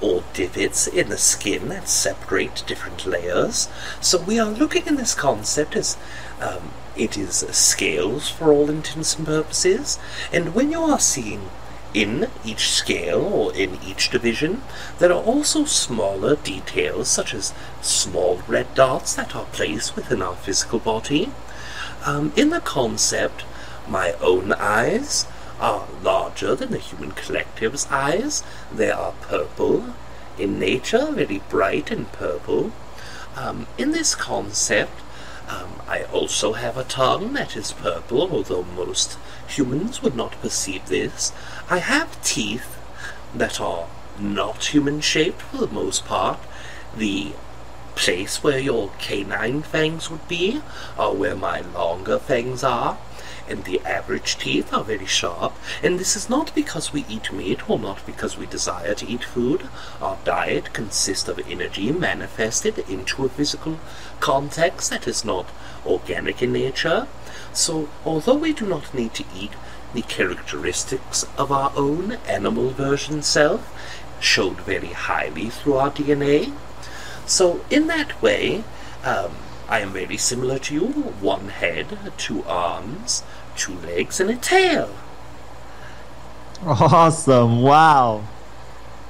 or divots in the skin that separate different layers. So we are looking in this concept as um, it is scales for all intents and purposes. And when you are seeing in each scale or in each division, there are also smaller details such as small red dots that are placed within our physical body. Um, in the concept, my own eyes are larger than the human collective's eyes. They are purple in nature, very bright and purple. Um, in this concept, um, I also have a tongue that is purple, although most humans would not perceive this. I have teeth that are not human shaped for the most part. The place where your canine fangs would be, or where my longer fangs are, and the average teeth are very sharp, and this is not because we eat meat or not because we desire to eat food. Our diet consists of energy manifested into a physical context that is not organic in nature. So, although we do not need to eat the characteristics of our own animal version self, showed very highly through our DNA. So, in that way, um, I am very similar to you one head, two arms, two legs, and a tail. Awesome! Wow,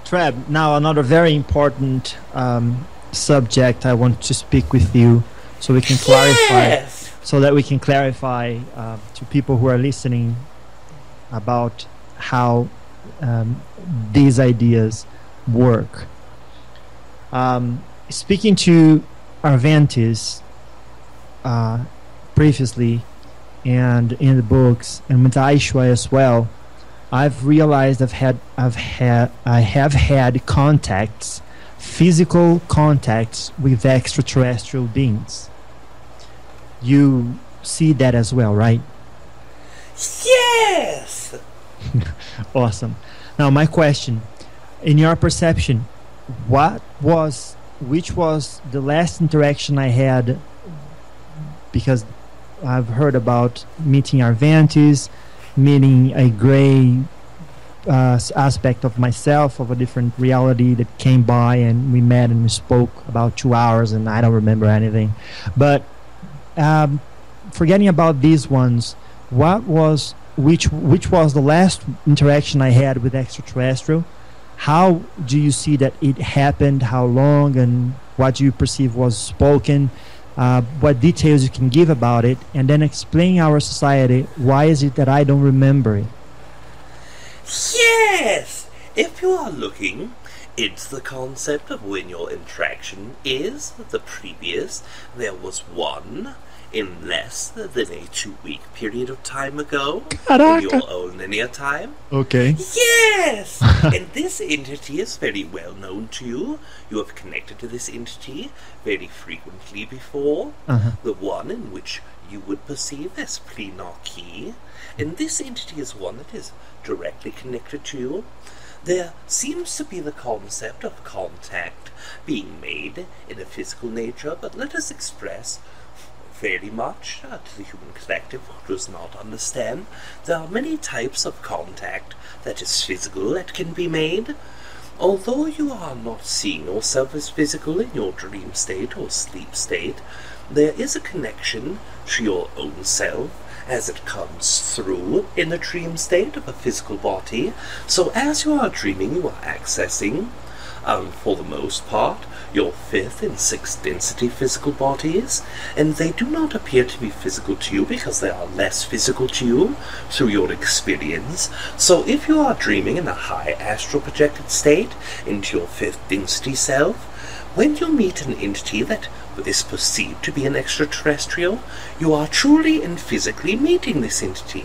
Treb. Now another very important um, subject I want to speak with you, so we can clarify, Yes! so that we can clarify uh, to people who are listening about how um, these ideas work. Um, speaking to Arvantes uh, previously, and in the books, and with Aishwa as well, I've realized I've had I've had I have had contacts, physical contacts with extraterrestrial beings. You see that as well, right? Yes! Awesome. Now, my question: In your perception, what was, which was the last interaction I had? Because I've heard about meeting Arvantes, meeting a gray uh, aspect of myself, of a different reality that came by, and we met and we spoke about two hours, and I don't remember anything. But um, forgetting about these ones, what was which which was the last interaction I had with extraterrestrial? How do you see that it happened? How long and what do you perceive was spoken? Uh, what details you can give about it, and then explain our society why is it that I don't remember it? Yes! If you are looking into the concept of when your interaction is the previous, there was one in less than a two week period of time ago in Caraca. your own linear time. Okay. Yes! and this entity is very well known to you. You have connected to this entity very frequently before. Uh-huh. The one in which you would perceive as plenarchy. And this entity is one that is directly connected to you. There seems to be the concept of contact being made in a physical nature, but let us express very much uh, to the human collective who does not understand. There are many types of contact that is physical that can be made. Although you are not seeing yourself as physical in your dream state or sleep state, there is a connection to your own self as it comes through in the dream state of a physical body. So as you are dreaming, you are accessing um, for the most part, your fifth and sixth density physical bodies, and they do not appear to be physical to you because they are less physical to you through your experience. So if you are dreaming in a high astral projected state into your fifth density self, when you meet an entity that is perceived to be an extraterrestrial, you are truly and physically meeting this entity.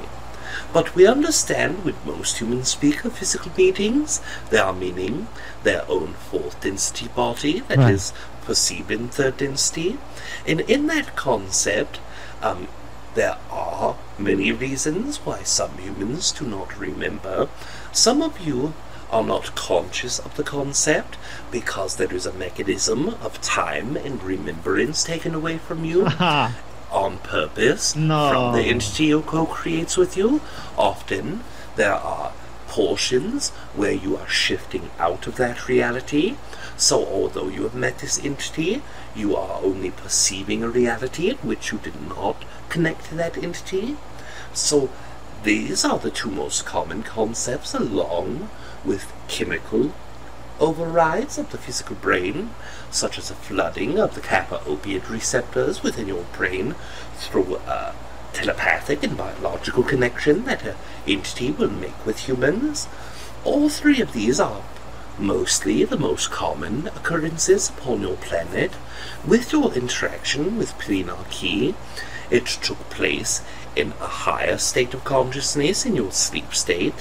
But we understand with most humans speaker physical meetings, they are meaning their own fourth density body that is Right. perceived in third density. And in that concept, um, there are many reasons why some humans do not remember. Some of you are not conscious of the concept because there is a mechanism of time and remembrance taken away from you. on purpose No. from the entity you co-creates with you. Often there are portions where you are shifting out of that reality So, although you have met this entity, you are only perceiving a reality in which you did not connect to that entity. So, these are the two most common concepts, along with chemical overrides of the physical brain, such as a flooding of the kappa opioid receptors within your brain through a telepathic and biological connection that an entity will make with humans. All three of these are mostly the most common occurrences upon your planet. With your interaction with Plenar Key, it took place in a higher state of consciousness in your sleep state.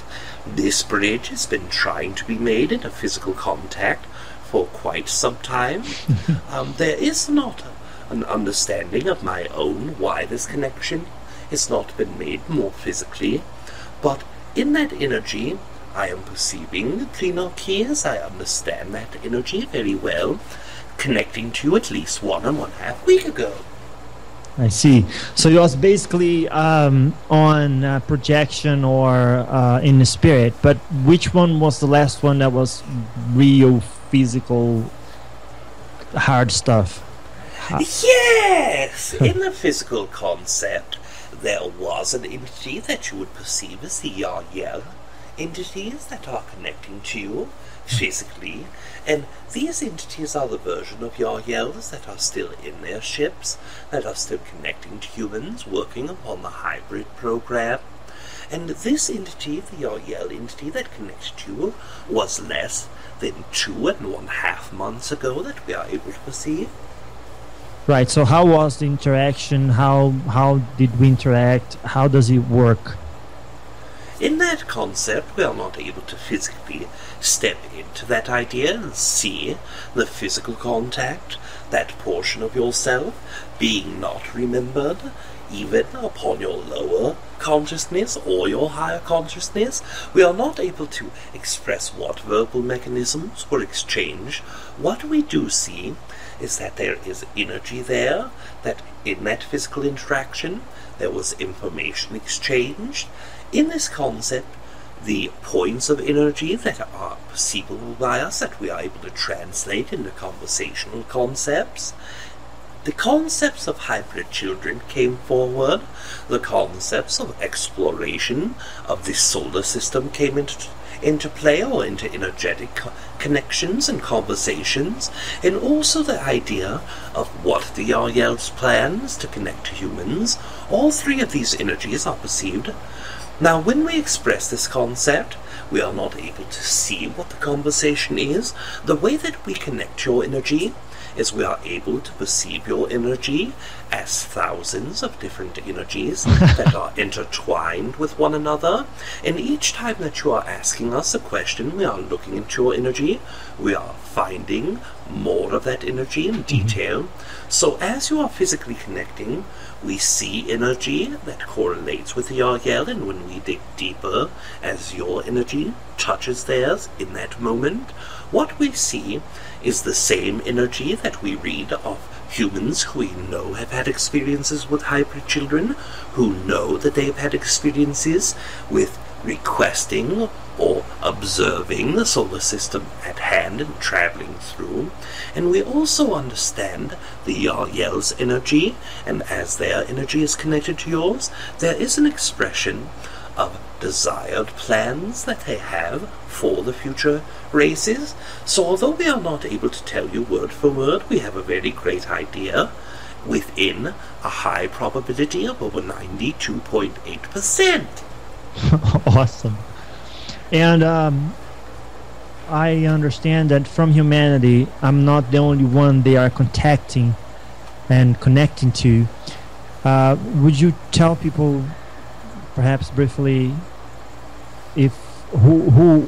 This bridge has been trying to be made in a physical contact for quite some time. um, there is not an understanding of my own why this connection has not been made more physically, but in that energy, I am perceiving the Plenar Key as I understand that energy very well, connecting to you at least one and one half week ago. I see. So it was basically um, on uh, projection or uh, in the spirit. But which one was the last one that was real physical, hard stuff? Yes! in the physical concept, there was an entity that you would perceive as the Yahyel entities that are connecting to you physically, and these entities are the version of Yahyels that are still in their ships, that are still connecting to humans, working upon the hybrid program. And this entity, the Yahyel entity that connects to you, was less than two and one half months ago that we are able to perceive. Right. So how was the interaction? How how did we interact? How does it work? In that concept, we are not able to physically step into that idea and see the physical contact, that portion of yourself being not remembered, even upon your lower consciousness or your higher consciousness. We are not able to express what verbal mechanisms were exchanged. What we do see is that there is energy there, that in that physical interaction there was information exchanged, in this concept, the points of energy that are perceivable by us, that we are able to translate into conversational concepts, the concepts of hybrid children came forward, the concepts of exploration of the solar system came into, into play, or into energetic co- connections and conversations, and also the idea of what the Yahyel's plans to connect to humans. All three of these energies are perceived now, when we express this concept, we are not able to see what the conversation is. The way that we connect your energy is we are able to perceive your energy as thousands of different energies that are intertwined with one another. And each time that you are asking us a question, we are looking into your energy, we are finding more of that energy in mm-hmm. detail. So as you are physically connecting, we see energy that correlates with the Yahyel, and when we dig deeper, as your energy touches theirs in that moment, what we see is the same energy that we read of humans who we know have had experiences with hybrid children, who know that they've had experiences with requesting or observing the solar system at hand and traveling through. And we also understand the Yahyel's energy, and as their energy is connected to yours, there is an expression of desired plans that they have for the future races. So although we are not able to tell you word for word, we have a very great idea within a high probability of over 92.8%. awesome. And um, I understand that from humanity, I'm not the only one they are contacting and connecting to. Uh, would you tell people, perhaps briefly, if who who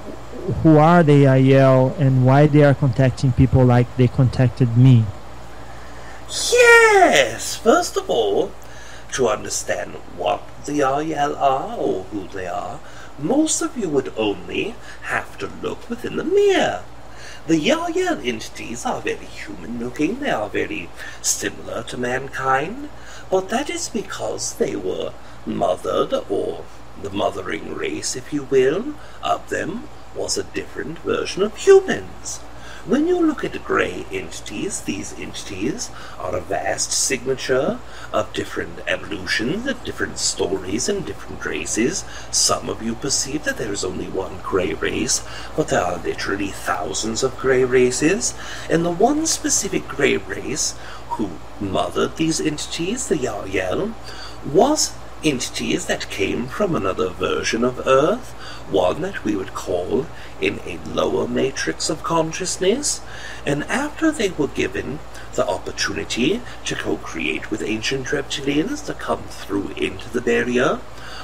who are the Yahyel and why they are contacting people like they contacted me? Yes! First of all, to understand what the Yahyel are or who they are, most of you would only have to look within the mirror. The Yahyel entities are very human looking, they are very similar to mankind, but that is because they were mothered, or the mothering race, if you will, of them was a different version of humans. When you look at grey entities, these entities are a vast signature of different evolutions and different stories and different races. Some of you perceive that there is only one grey race, but there are literally thousands of grey races, and the one specific grey race who mothered these entities, the Yahyel, was entities that came from another version of Earth, one that we would call in a lower matrix of consciousness, and after they were given the opportunity to co-create with ancient reptilians to come through into the barrier,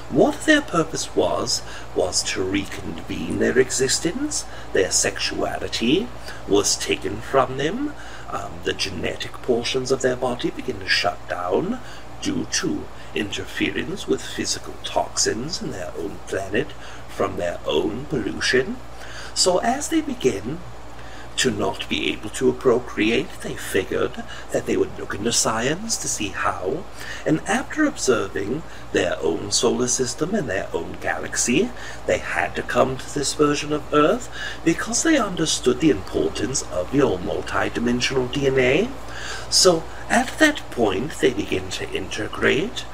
what their purpose was, was to reconvene their existence, their sexuality was taken from them, um, the genetic portions of their body begin to shut down due to interference with physical toxins in their own planet from their own pollution. So as they begin to not be able to procreate, they figured that they would look into science to see how, and after observing their own solar system and their own galaxy, they had to come to this version of Earth because they understood the importance of your multidimensional DNA. So at that point, they begin to integrate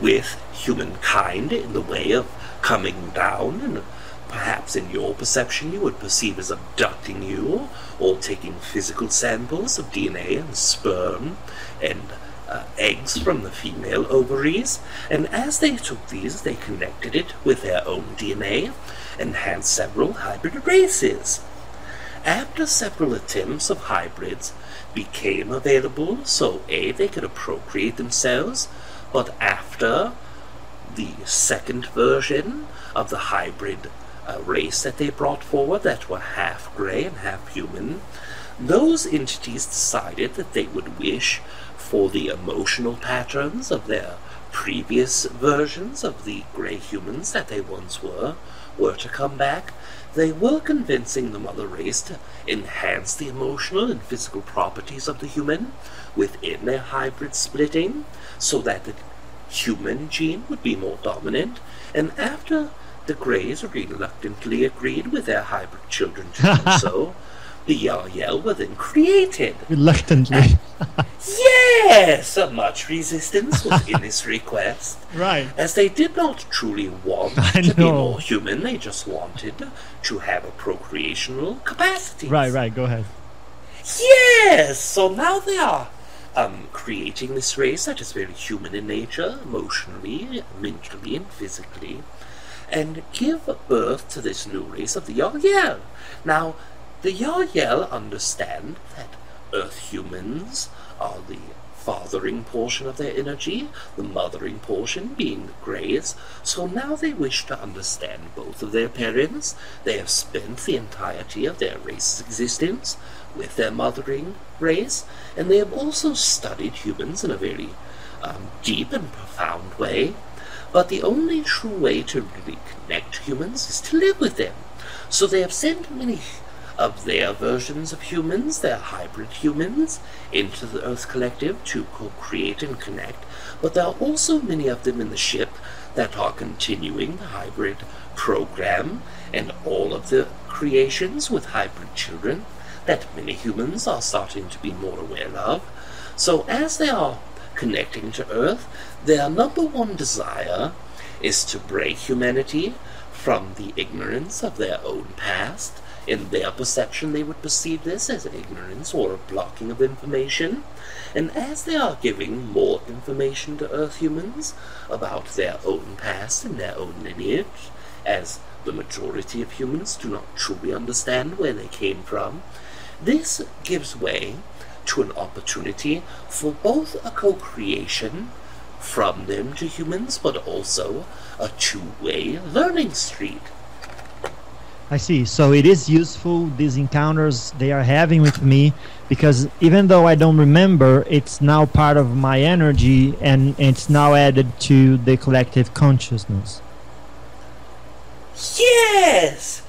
with humankind in the way of coming down and perhaps in your perception you would perceive as abducting you or taking physical samples of DNA and sperm and uh, eggs from the female ovaries, and as they took these, they connected it with their own DNA and had several hybrid races. After several attempts of hybrids became available, so A, they could procreate themselves, but after the second version of the hybrid uh, race that they brought forward that were half grey and half human, those entities decided that they would wish for the emotional patterns of their previous versions of the grey humans that they once were, were to come back. They were convincing the mother race to enhance the emotional and physical properties of the human within their hybrid splitting, so that the human gene would be more dominant, and after the Greys reluctantly agreed with their hybrid children to do so. The Yahyel were then created. Reluctantly. yes, a much resistance was in this request. right. As they did not truly want to be more human, they just wanted to have a procreational capacity. Right, right. Go ahead. Yes! So now they are um, creating this race that is very human in nature, emotionally, mentally, and physically, and give birth to this new race of the Yahyel. Now, the Yahyel understand that Earth humans are the fathering portion of their energy, the mothering portion being the Greys. So now they wish to understand both of their parents. They have spent the entirety of their race's existence with their mothering race, and they have also studied humans in a very um, deep and profound way. But the only true way to really connect humans is to live with them. So they have sent many of their versions of humans, their hybrid humans, into the Earth Collective to co-create and connect. But there are also many of them in the ship that are continuing the hybrid program and all of the creations with hybrid children that many humans are starting to be more aware of. So as they are connecting to Earth, their number one desire is to break humanity from the ignorance of their own past. In their perception, they would perceive this as ignorance or a blocking of information. And as they are giving more information to Earth humans about their own past and their own lineage, as the majority of humans do not truly understand where they came from, this gives way to an opportunity for both a co-creation from them to humans, but also a two-way learning street. I see. So it is useful these encounters they are having with me because even though I don't remember, it's now part of my energy and it's now added to the collective consciousness. Yes!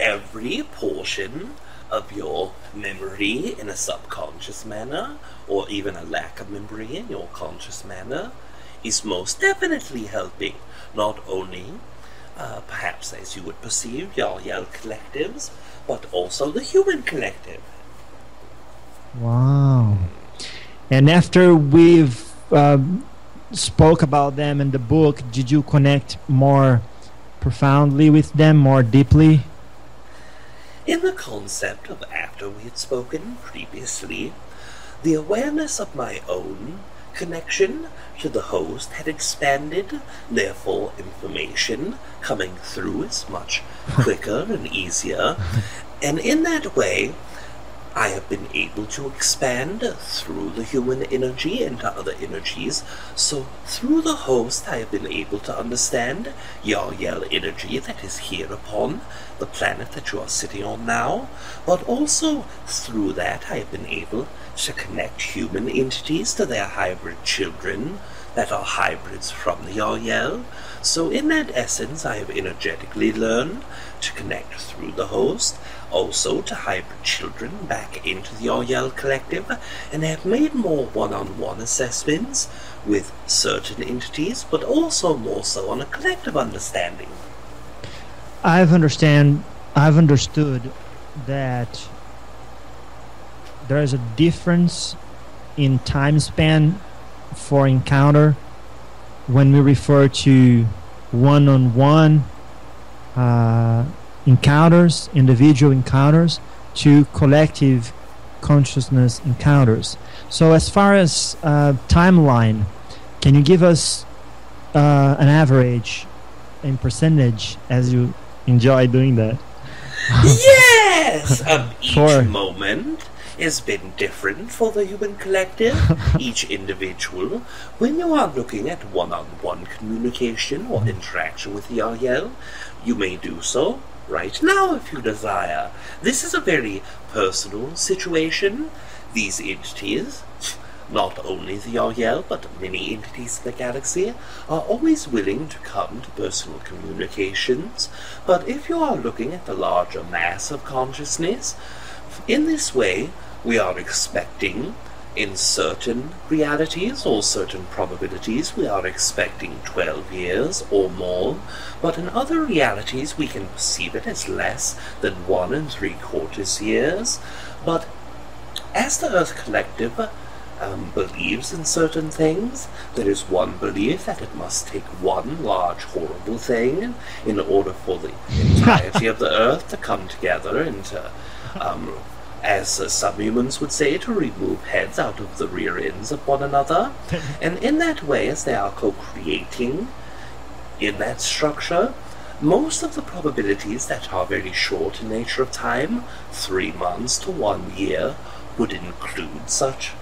Every portion of your memory in a subconscious manner, or even a lack of memory in your conscious manner, is most definitely helping not only uh, perhaps as you would perceive your Yell collectives, but also the human collective. Wow. And after we've uh, spoke about them in the book, did you connect more profoundly with them, more deeply? In the concept of after we had spoken previously, the awareness of my own connection to the host had expanded, therefore information coming through is much quicker and easier, and in that way I have been able to expand through the human energy into other energies. So through the host, I have been able to understand Yahyel energy that is here upon the planet that you are sitting on now. But also through that, I have been able to connect human entities to their hybrid children that are hybrids from the Yahyel. So in that essence, I have energetically learned to connect through the host also to hybrid children back into the Yahyel Collective and have made more one-on-one assessments with certain entities, but also more so on a collective understanding. I've understand. I've understood that there is a difference in time span for encounter when we refer to one-on-one uh, encounters, individual encounters, to collective consciousness encounters. So, as far as uh, timeline, can you give us uh, an average in percentage as you enjoy doing that? yes! Um, each moment has been different for the human collective, each individual. When you are looking at one on one communication or interaction with the Yahyel, you may do so right now if you desire. This is a very personal situation. These entities, not only the Yahyel, but many entities in the galaxy, are always willing to come to personal communications. But if you are looking at the larger mass of consciousness, in this way, we are expecting in certain realities or certain probabilities we are expecting 12 years or more, but in other realities we can perceive it as less than one and three quarters years. But as the Earth Collective um, believes in certain things, there is one belief that it must take one large horrible thing in order for the entirety of the Earth to come together and to um, as uh, some humans would say, to remove heads out of the rear ends of one another. and in that way, as they are co creating in that structure, most of the probabilities that are very short in nature of time, three months to one year, would include such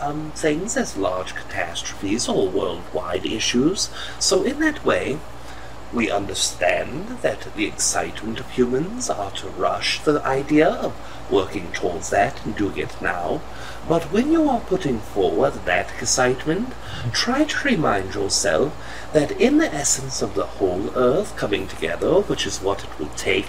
um, things as large catastrophes or worldwide issues. So, in that way, we understand that the excitement of humans are to rush the idea of working towards that and doing it now. But when you are putting forward that excitement, try to remind yourself that in the essence of the whole earth coming together, which is what it will take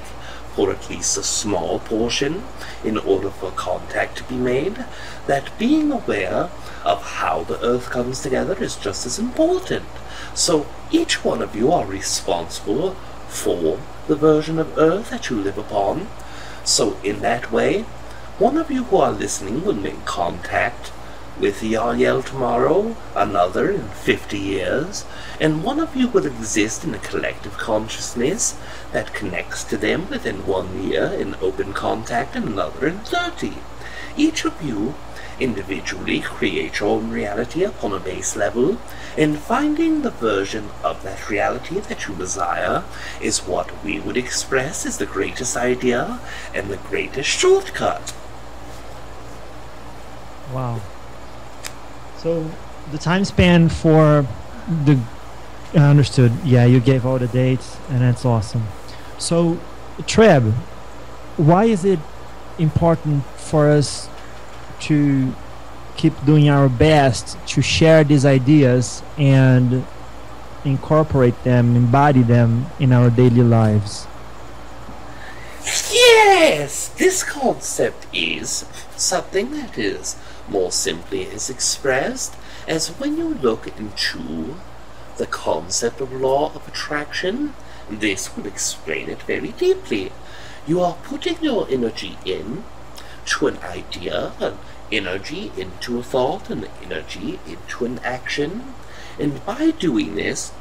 for at least a small portion in order for contact to be made, that being aware of how the earth comes together is just as important. So each one of you are responsible for the version of earth that you live upon. So in that way, one of you who are listening will make contact with Yahyel tomorrow, another in 50 years, and one of you will exist in a collective consciousness that connects to them within one year in open contact and another in 30. Each of you individually create your own reality upon a base level, and finding the version of that reality that you desire is what we would express as the greatest idea and the greatest shortcut. Wow. So the time span for the I understood. Yeah, you gave all the dates, and that's awesome. So, Treb, why is it important for us to keep doing our best to share these ideas and incorporate them, embody them in our daily lives? Yes, this concept is something that is more simply is expressed as when you look into the concept of law of attraction, this will explain it very deeply. You are putting your energy in to an idea, an energy into a thought, an energy into an action. And by doing this,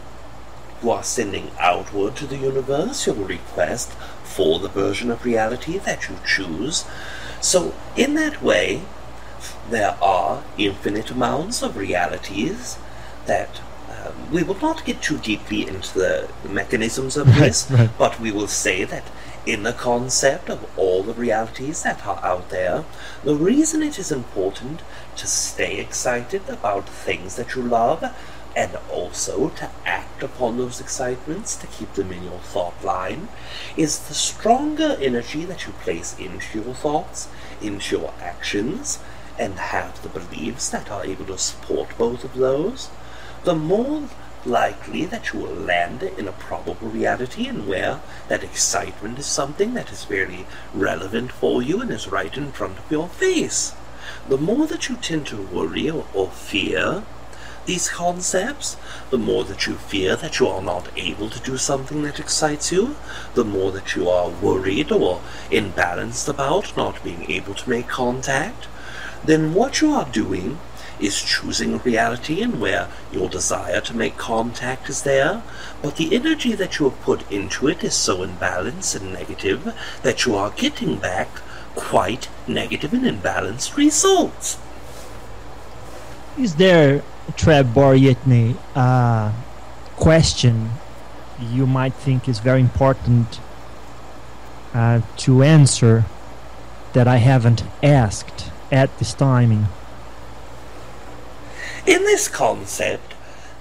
you are sending outward to the universe your request for the version of reality that you choose. So, in that way, there are infinite amounts of realities that um, we will not get too deeply into the mechanisms of Right, this, right. but we will say that in the concept of all the realities that are out there, the reason it is important to stay excited about things that you love and also to act upon those excitements to keep them in your thought line is the stronger energy that you place into your thoughts, into your actions, and have the beliefs that are able to support both of those, the more likely that you will land in a probable reality and where that excitement is something that is very relevant for you and is right in front of your face. The more that you tend to worry or, or fear these concepts, the more that you fear that you are not able to do something that excites you, the more that you are worried or imbalanced about not being able to make contact, then what you are doing is choosing a reality and where your desire to make contact is there, but the energy that you have put into it is so imbalanced and negative that you are getting back quite negative and imbalanced results. Is there, Trebor Yitni, a question you might think is very important uh, to answer that I haven't asked at this timing? In this concept,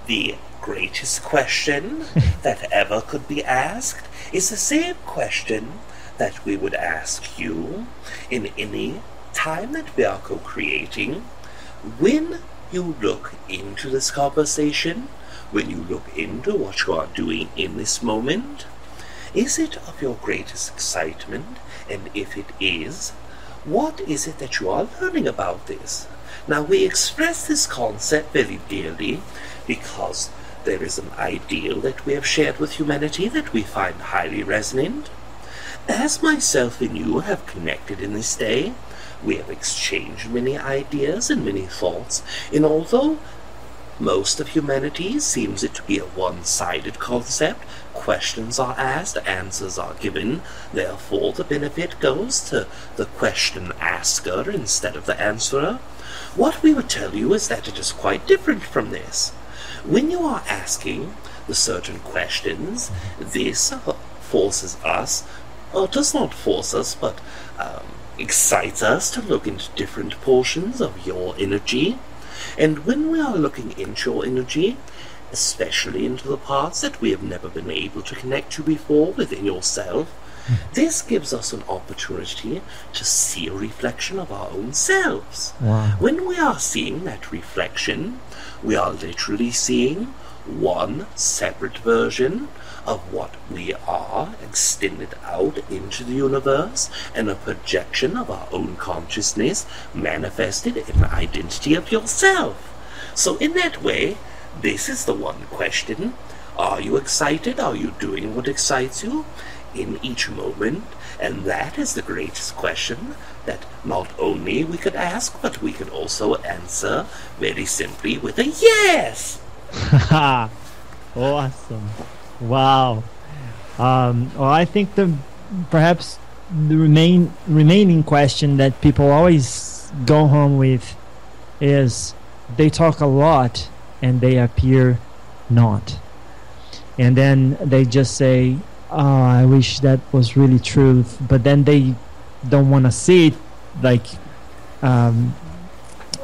the greatest question that ever could be asked is the same question that we would ask you in any time that we are co creating. When you look into this conversation, when you look into what you are doing in this moment, is it of your greatest excitement? And if it is, what is it that you are learning about this? Now, we express this concept very dearly because there is an ideal that we have shared with humanity that we find highly resonant. As myself and you have connected in this day, we have exchanged many ideas and many thoughts, and although most of humanity seems it to be a one-sided concept. Questions are asked, answers are given. Therefore, the benefit goes to the question asker instead of the answerer. What we would tell you is that it is quite different from this. When you are asking the certain questions, this forces us, or does not force us, but um, excites us to look into different portions of your energy. And when we are looking into your energy, especially into the parts that we have never been able to connect to before within yourself, this gives us an opportunity to see a reflection of our own selves. Wow. When we are seeing that reflection, we are literally seeing one separate version of what we are extended out into the universe and a projection of our own consciousness manifested in the identity of yourself. So, in that way, this is the one question Are you excited? Are you doing what excites you? In each moment, and that is the greatest question that not only we could ask, but we could also answer very simply with a yes. Awesome. Wow. Um, well, I think the perhaps the remain remaining question that people always go home with is they talk a lot and they appear not. And then they just say, "Oh, I wish that was really true," but then they don't want to see it like um,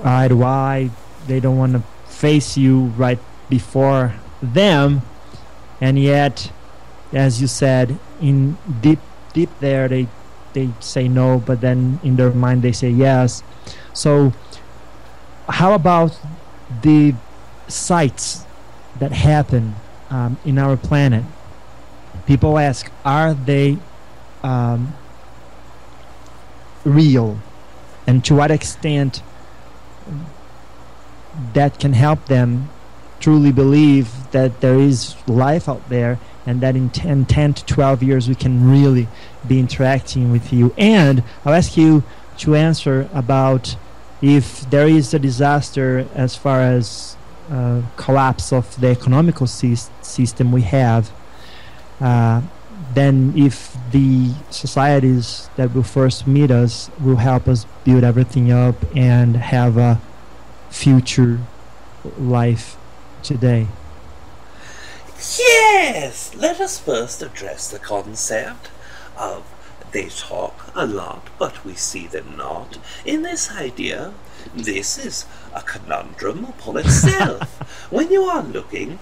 eye to eye. They don't want to face you right before them and yet as you said in deep deep there they they say no but then in their mind they say yes so how about the sights that happen um, in our planet people ask are they um, real and to what extent that can help them truly believe that there is life out there and that in 10, 10 to 12 years we can really be interacting with you. And I'll ask you to answer about if there is a disaster as far as uh, collapse of the economical sys- system we have, uh, then if the societies that will first meet us will help us build everything up and have a future life today. Yes! Let us first address the concept of they talk a lot, but we see them not. In this idea, this is a conundrum upon itself. when you are looking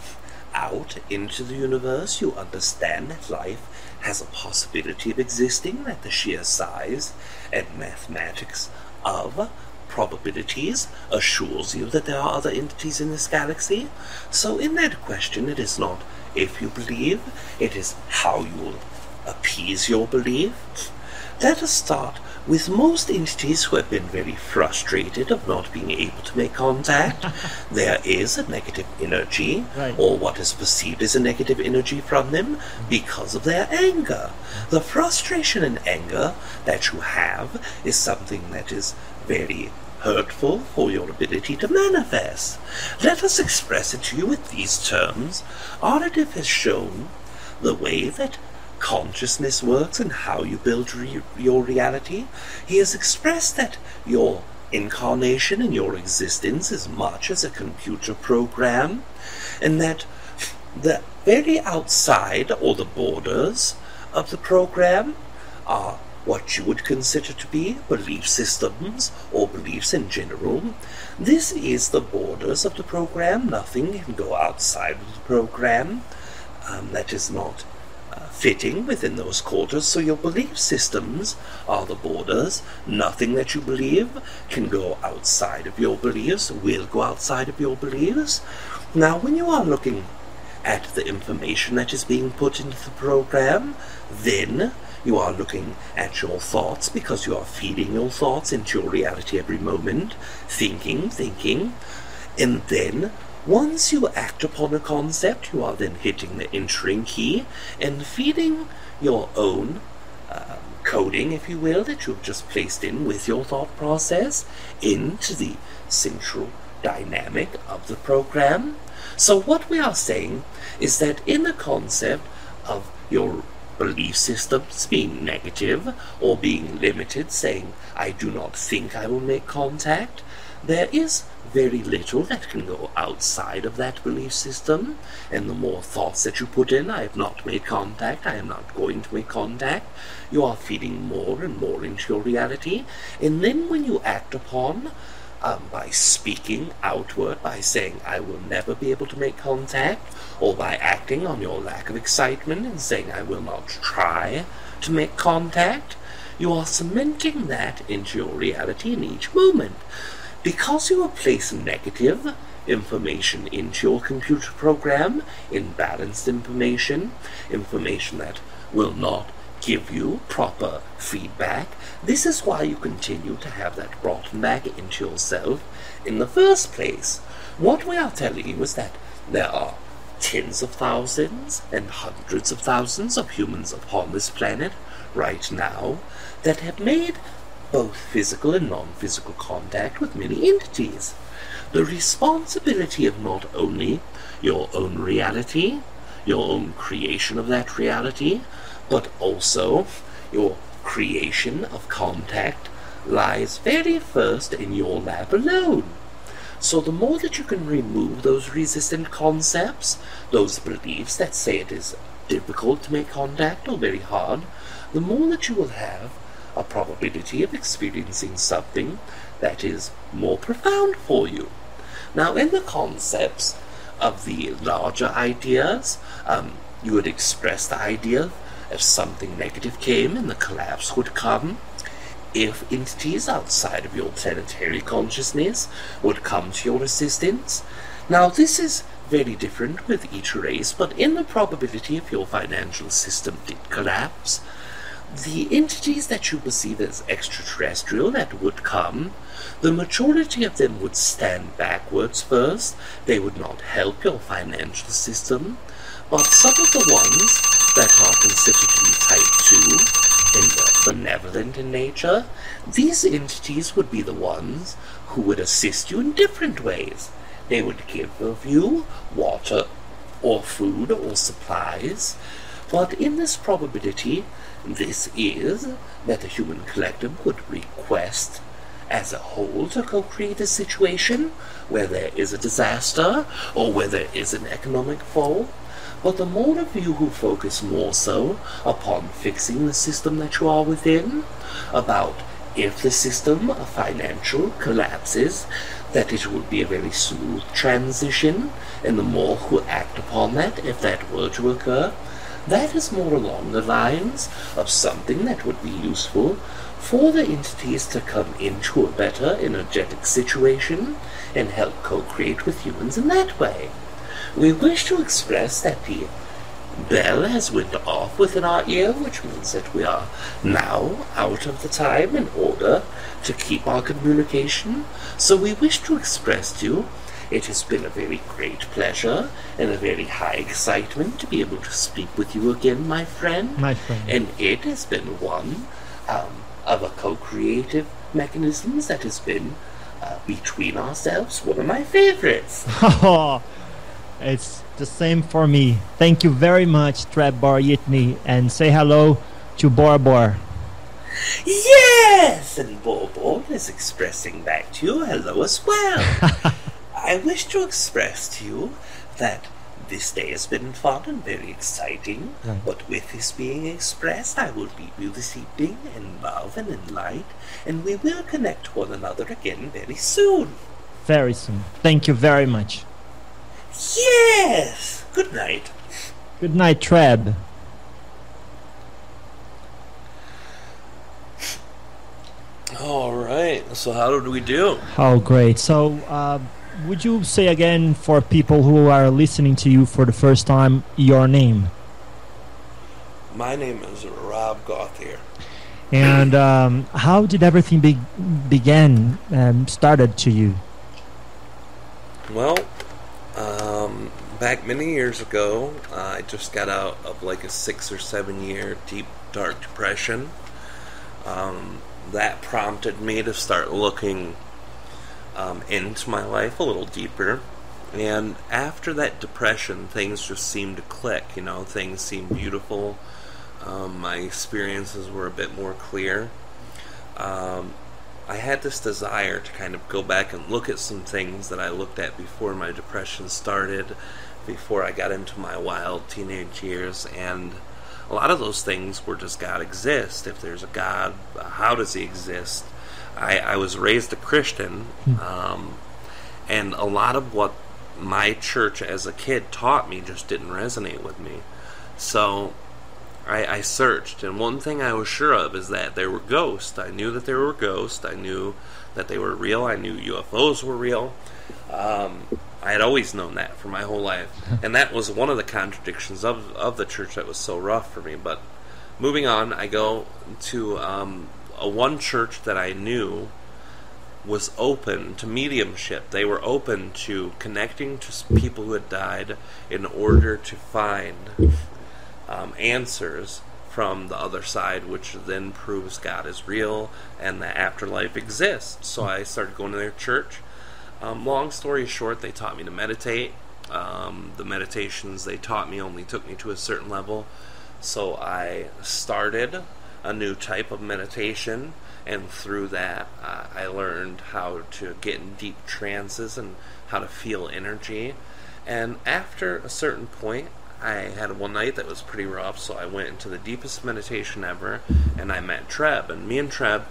out into the universe, you understand that life has a possibility of existing, that the sheer size and mathematics of probabilities assures you that there are other entities in this galaxy. So, in that question, it is not if you believe, it is how you will appease your belief. Let us start with most entities who have been very frustrated of not being able to make contact. there is a negative energy, Right. or what is perceived as a negative energy from them because of their anger. The frustration and anger that you have is something that is very hurtful for your ability to manifest. Let us express it to you with these terms. Arnative has shown the way that consciousness works and how you build re- your reality. He has expressed that your incarnation and your existence is much as a computer program, and that the very outside or the borders of the program are what you would consider to be belief systems or beliefs in general. This is the borders of the program. Nothing can go outside of the program. Um, that is not fitting within those quarters. So your belief systems are the borders. Nothing that you believe can go outside of your beliefs, will go outside of your beliefs. Now, when you are looking at the information that is being put into the program, then you are looking at your thoughts because you are feeding your thoughts into your reality every moment, thinking, thinking, and then once you act upon a concept, you are then hitting the entering key and feeding your own um, coding, if you will, that you've just placed in with your thought process into the central dynamic of the program. So, what we are saying is that in the concept of your belief systems being negative or being limited, saying, I do not think I will make contact, there is very little that can go outside of that belief system, and the more thoughts that you put in, I have not made contact, I am not going to make contact, you are feeding more and more into your reality, and then when you act upon um, by speaking outward, by saying, I will never be able to make contact, or by acting on your lack of excitement and saying, I will not try to make contact, you are cementing that into your reality in each moment. Because you are placing negative information into your computer program, imbalanced information, information that will not give you proper feedback, this is why you continue to have that brought back into yourself in the first place. What we are telling you is that there are tens of thousands and hundreds of thousands of humans upon this planet right now that have made both physical and non-physical contact with many entities. The responsibility of not only your own reality, your own creation of that reality, but also your creation of contact lies very first in your lab alone. So the more that you can remove those resistant concepts, those beliefs that say it is difficult to make contact or very hard, the more that you will have a probability of experiencing something that is more profound for you. Now, in the concepts of the larger ideas, um, you would express the idea if something negative came and the collapse would come, if entities outside of your planetary consciousness would come to your assistance. Now, this is very different with each race, but in the probability if your financial system did collapse, the entities that you perceive as extraterrestrial that would come, the majority of them would stand backwards first. They would not help your financial system, But some of the ones that are considered to be type 2 and benevolent in nature, these entities would be the ones who would assist you in different ways. They would give of you water or food or supplies, but in this probability, this is that the human collective would request as a whole to co-create a situation where there is a disaster or where there is an economic fall. But the more of you who focus more so upon fixing the system that you are within, about if the system of financial collapses, that it would be a very smooth transition, and the more who act upon that, if that were to occur, that is more along the lines of something that would be useful for the entities to come into a better energetic situation and help co-create with humans in that way. We wish to express that the bell has went off within our ear, which means that we are now out of the time in order to keep our communication. So we wish to express to you it has been a very great pleasure and a very high excitement to be able to speak with you again, my friend. My friend. And it has been one um, of a co-creative mechanisms that has been uh, between ourselves one of my favorites. Oh, it's the same for me. Thank you very much, Trebor Yitni, and say hello to Bor Bor. Yes, and Bobo is expressing back to you hello as well. I wish to express to you that this day has been fun and very exciting, Right. but with this being expressed, I will leave you this evening in love and in light, and we will connect one another again very soon. Very soon. Thank you very much. Yes! Good night. Good night, Treb. All right. So how did we do? Oh, great. So, uh, would you say again for people who are listening to you for the first time your name? My name is Rob Gauthier. And um, how did everything be- begin, um, started to you? Well, um, back many years ago, uh, I just got out of like a six or seven year deep, dark depression. Um, that prompted me to start looking um, into my life a little deeper. And after that depression, things just seemed to click. You know, things seemed beautiful. Um, my experiences were a bit more clear. Um, I had this desire to kind of go back and look at some things that I looked at before my depression started, before I got into my wild teenage years, and a lot of those things were does God exist? If there's a God, how does He exist? I, I was raised a Christian, um, and a lot of what my church as a kid taught me just didn't resonate with me. So I, I searched, and one thing I was sure of is that there were ghosts. I knew that there were ghosts. I knew that they were real. I knew UFOs were real. Um, I had always known that for my whole life, and that was one of the contradictions of of the church that was so rough for me. But moving on, I go to um, a one church that I knew was open to mediumship. They were open to connecting to people who had died in order to find um, answers from the other side, which then proves God is real and the afterlife exists. So I started going to their church. Um, long story short, they taught me to meditate. Um, the meditations they taught me only took me to a certain level. So I started a new type of meditation, and through that, uh, I learned how to get in deep trances and how to feel energy. And after a certain point, I had one night that was pretty rough, so I went into the deepest meditation ever, and I met Treb. And me and Treb,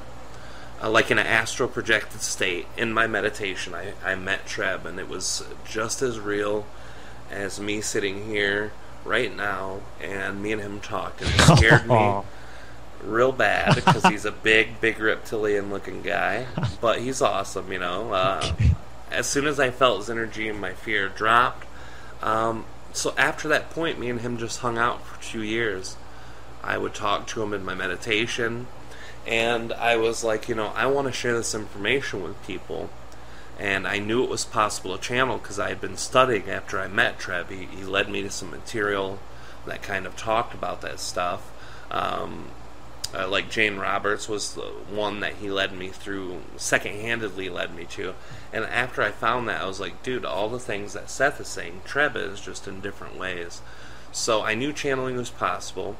uh, like in an astral projected state, in my meditation, I, I met Treb, and it was just as real as me sitting here right now, and me and him talked, and it scared me real bad because he's a big, big reptilian looking guy, but he's awesome, you know. Uh, as soon as I felt his energy and my fear dropped, um, so after that point, me and him just hung out for two years. I would talk to him in my meditation, and I was like, you know, I want to share this information with people. and I knew it was possible to channel because I had been studying after I met Treb. He, he led me to some material that kind of talked about that stuff. Um, uh, like Jane Roberts was the one that he led me through, second-handedly led me to. And after I found that, I was like, dude, all the things that Seth is saying, Treb is just in different ways. So I knew channeling was possible.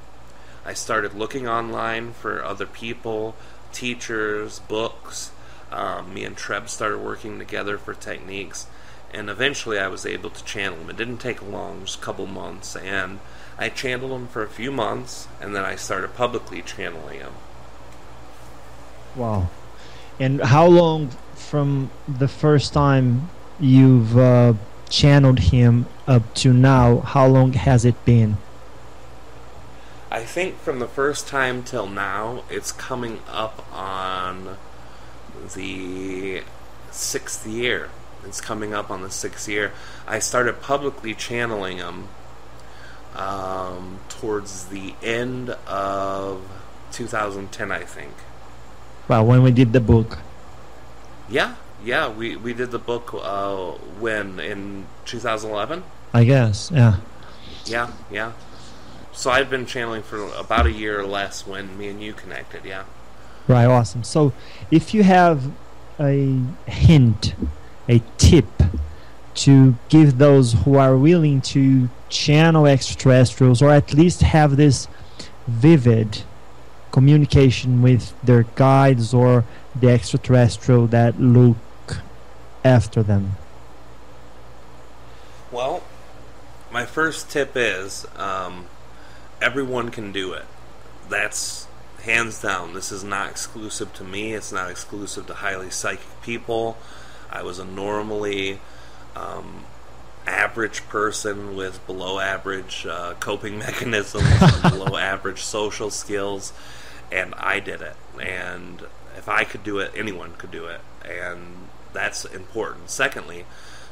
I started looking online for other people, teachers, books. Um, me and Treb started working together for techniques, and eventually I was able to channel him. It didn't take long, just a couple months, and I channeled him for a few months, and then I started publicly channeling him. Wow. And how long from the first time you've uh, channeled him up to now, how long has it been? I think from the first time till now, it's coming up on the sixth year. It's coming up on the sixth year. I started publicly channeling him um, towards the end of 2010, I think. Well, when we did the book. Yeah, yeah, we, we did the book uh, when in 2011. I guess, yeah. Yeah, yeah. So I've been channeling for about a year or less when me and you connected. Yeah. Right. Awesome. So if you have a hint, a tip to give those who are willing to channel extraterrestrials or at least have this vivid communication with their guides or the extraterrestrial that look after them? Well, my first tip is um, everyone can do it. That's hands down. This is not exclusive to me. It's not exclusive to highly psychic people. I was a normally um, average person with below average uh, coping mechanisms, below average social skills, and I did it. And if I could do it, anyone could do it. And that's important. Secondly,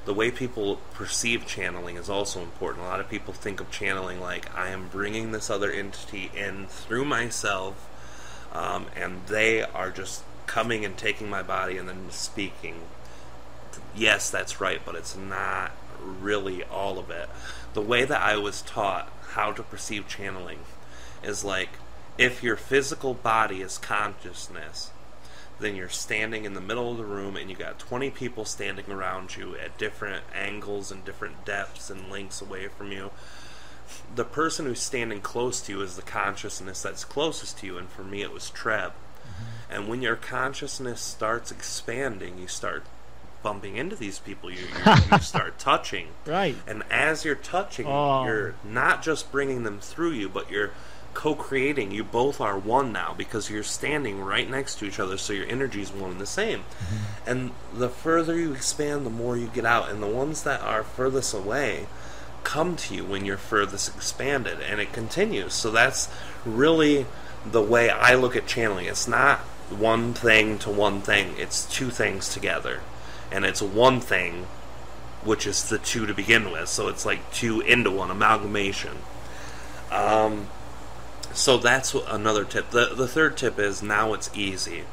the way people perceive channeling is also important. A lot of people think of channeling like I am bringing this other entity in through myself, um, and they are just coming and taking my body and then speaking. Yes, that's right, but it's not really all of it. The way that I was taught how to perceive channeling is like if your physical body is consciousness, then you're standing in the middle of the room and you got 20 people standing around you at different angles and different depths and lengths away from you. The person who's standing close to you is the consciousness that's closest to you, and for me it was Treb. Mm-hmm. And when your consciousness starts expanding, you start bumping into these people. You, you, you start touching. Right. And as you're touching, oh. you're not just bringing them through you, but you're co-creating. You both are one now because you're standing right next to each other, so your energy is one and the same. Mm-hmm. And the further you expand, the more you get out. And the ones that are furthest away come to you when you're furthest expanded, and it continues. So that's really the way I look at channeling. It's not one thing to one thing; it's two things together, and it's one thing, which is the two to begin with. So it's like two into one amalgamation. Um, so that's another tip. The the third tip is now it's easy.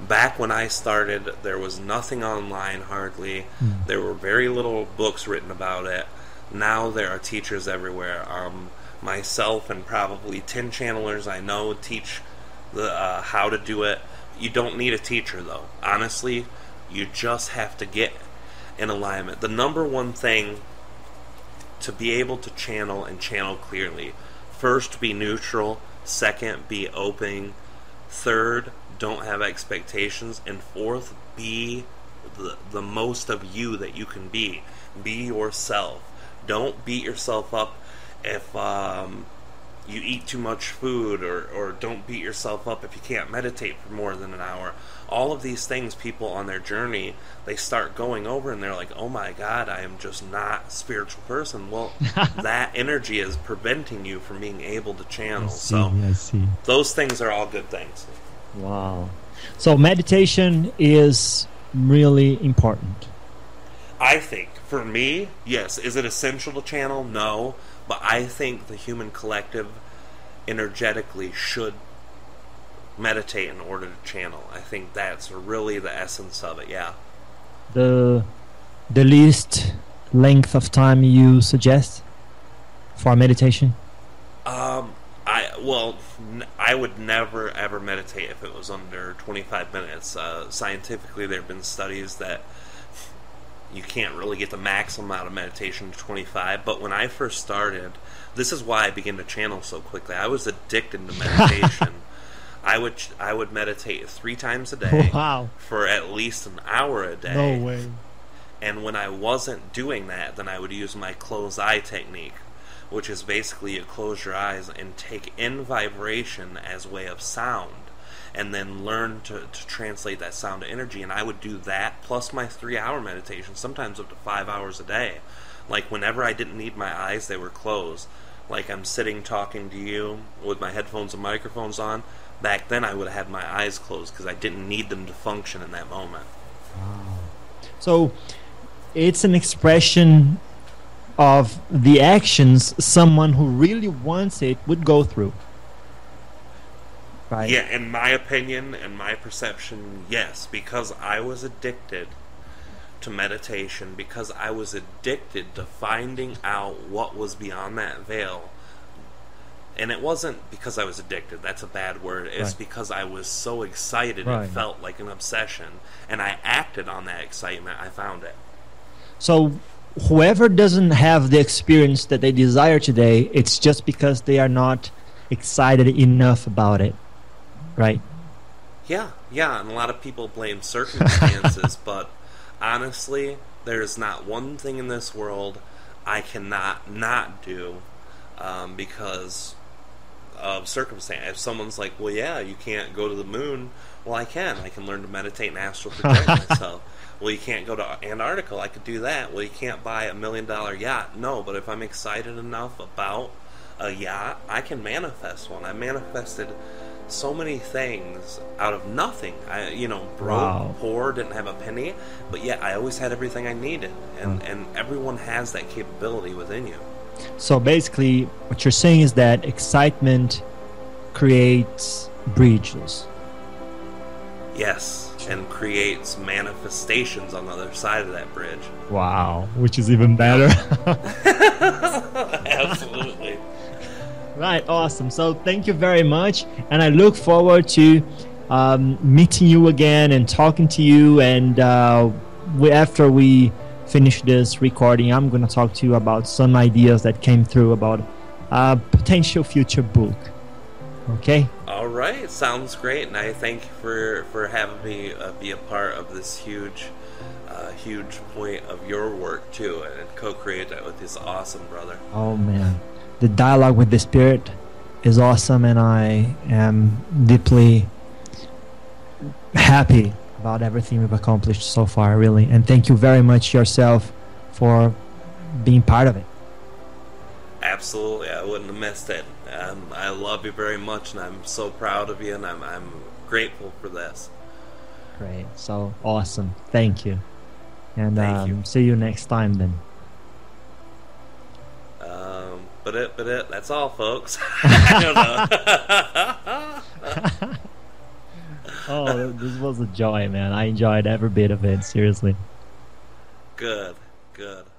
Back when I started, there was nothing online hardly. Mm. There were very little books written about it. Now there are teachers everywhere. Um, myself and probably ten channelers I know teach the uh, how to do it. You don't need a teacher though. Honestly, you just have to get in alignment. The number one thing to be able to channel and channel clearly First, be neutral. Second, be open. Third, don't have expectations. And fourth, be the, the most of you that you can be. Be yourself. Don't beat yourself up if um, you eat too much food, or, or don't beat yourself up if you can't meditate for more than an hour all of these things people on their journey they start going over and they're like oh my god i am just not a spiritual person. Well that energy is preventing you from being able to channel. See, so I see. those things are all good things. Wow. So meditation is really important. I think for me yes. Is it essential to channel? No. But i think the human collective energetically should meditate in order to channel. I think that's really the essence of it. Yeah. the the least length of time you suggest for meditation? Um, I well, n- I would never ever meditate if it was under 25 minutes. Uh, scientifically, there have been studies that you can't really get the maximum out of meditation to 25. But when I first started, this is why I began to channel so quickly. I was addicted to meditation. I would I would meditate three times a day Wow. for at least an hour a day. No way. And when I wasn't doing that, then I would use my close eye technique, which is basically you close your eyes and take in vibration as way of sound, and then learn to, to translate that sound to energy. And I would do that plus my three hour meditation, sometimes up to five hours a day. Like whenever I didn't need my eyes, they were closed. Like I'm sitting talking to you with my headphones and microphones on. Back then, I would have had my eyes closed because I didn't need them to function in that moment. So it's an expression of the actions someone who really wants it would go through. Right. Yeah, in my opinion and my perception, yes, because I was addicted to meditation, because I was addicted to finding out what was beyond that veil. And it wasn't because I was addicted, that's a bad word. It's Right. because I was so excited, Right. it felt like an obsession. And I acted on that excitement, I found it. So whoever doesn't have the experience that they desire today, it's just because they are not excited enough about it. Right? Yeah, yeah, and a lot of people blame circumstances, but honestly, there's not one thing in this world I cannot not do um, because of circumstance. If someone's like, "Well, yeah, you can't go to the moon," well, I can. I can learn to meditate and astral project myself. Well, you can't go to Antarctica. I could do that. Well, you can't buy a million dollar yacht. No, but if I'm excited enough about a yacht, I can manifest one. I manifested so many things out of nothing. I, you know, broke, Wow. poor, didn't have a penny, but yet I always had everything I needed, and and everyone has that capability within you. So basically, what you're saying is that excitement creates bridges. Yes, and creates manifestations on the other side of that bridge. Wow, which is even better. Absolutely. right, awesome. So thank you very much, and I look forward to um, meeting you again and talking to you. And uh, we, after we finish this recording, I'm going to talk to you about some ideas that came through about a potential future book. Okay. All right, sounds great, and I thank you for for having me uh, be a part of this huge, uh, huge point of your work too, and co-create that with this awesome brother. Oh man, the dialogue with the spirit is awesome, and I am deeply happy about everything we've accomplished so far, really. And thank you very much yourself for being part of it. Absolutely, I wouldn't have missed it. Um, I love you very much, and I'm so proud of you, and I'm I'm grateful for this. Great, so awesome. Thank you, and Thank um, you. see you next time then. Um, but it, but it, that's all, folks. I don't know. oh, this was a joy, man. I enjoyed every bit of it. Seriously. good, good.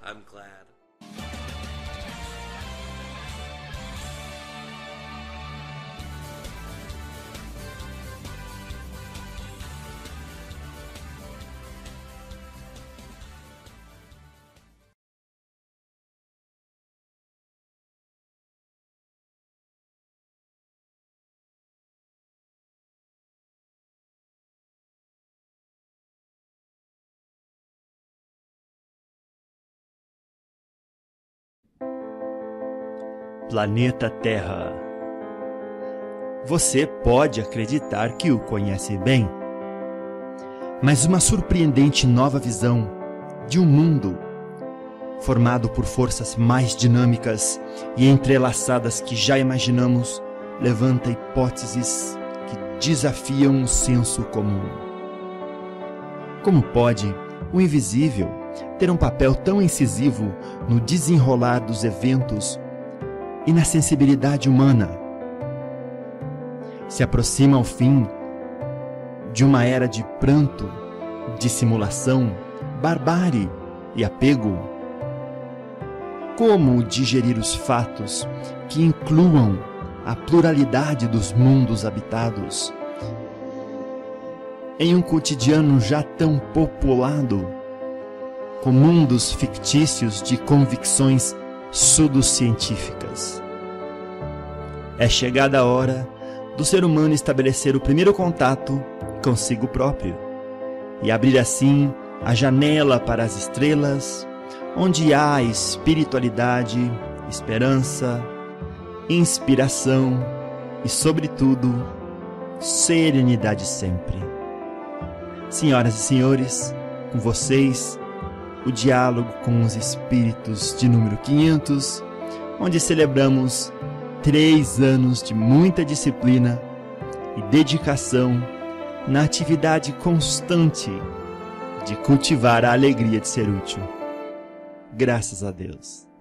Planeta Terra. Você pode acreditar que o conhece bem, mas uma surpreendente nova visão de um mundo formado por forças mais dinâmicas e entrelaçadas que já imaginamos levanta hipóteses que desafiam o senso comum. Como pode o invisível ter um papel tão incisivo no desenrolar dos eventos e na sensibilidade humana. Se aproxima ao fim de uma era de pranto, dissimulação, barbárie e apego? Como digerir os fatos que incluam a pluralidade dos mundos habitados? Em um cotidiano já tão populado, com mundos fictícios de convicções pseudocientíficas. É chegada a hora do ser humano estabelecer o primeiro contato consigo próprio e abrir assim a janela para as estrelas, onde há espiritualidade, esperança, inspiração e, sobretudo, serenidade sempre. Senhoras e senhores, com vocês, o diálogo com os espíritos de número 500, onde celebramos três anos de muita disciplina e dedicação na atividade constante de cultivar a alegria de ser útil. Graças a Deus.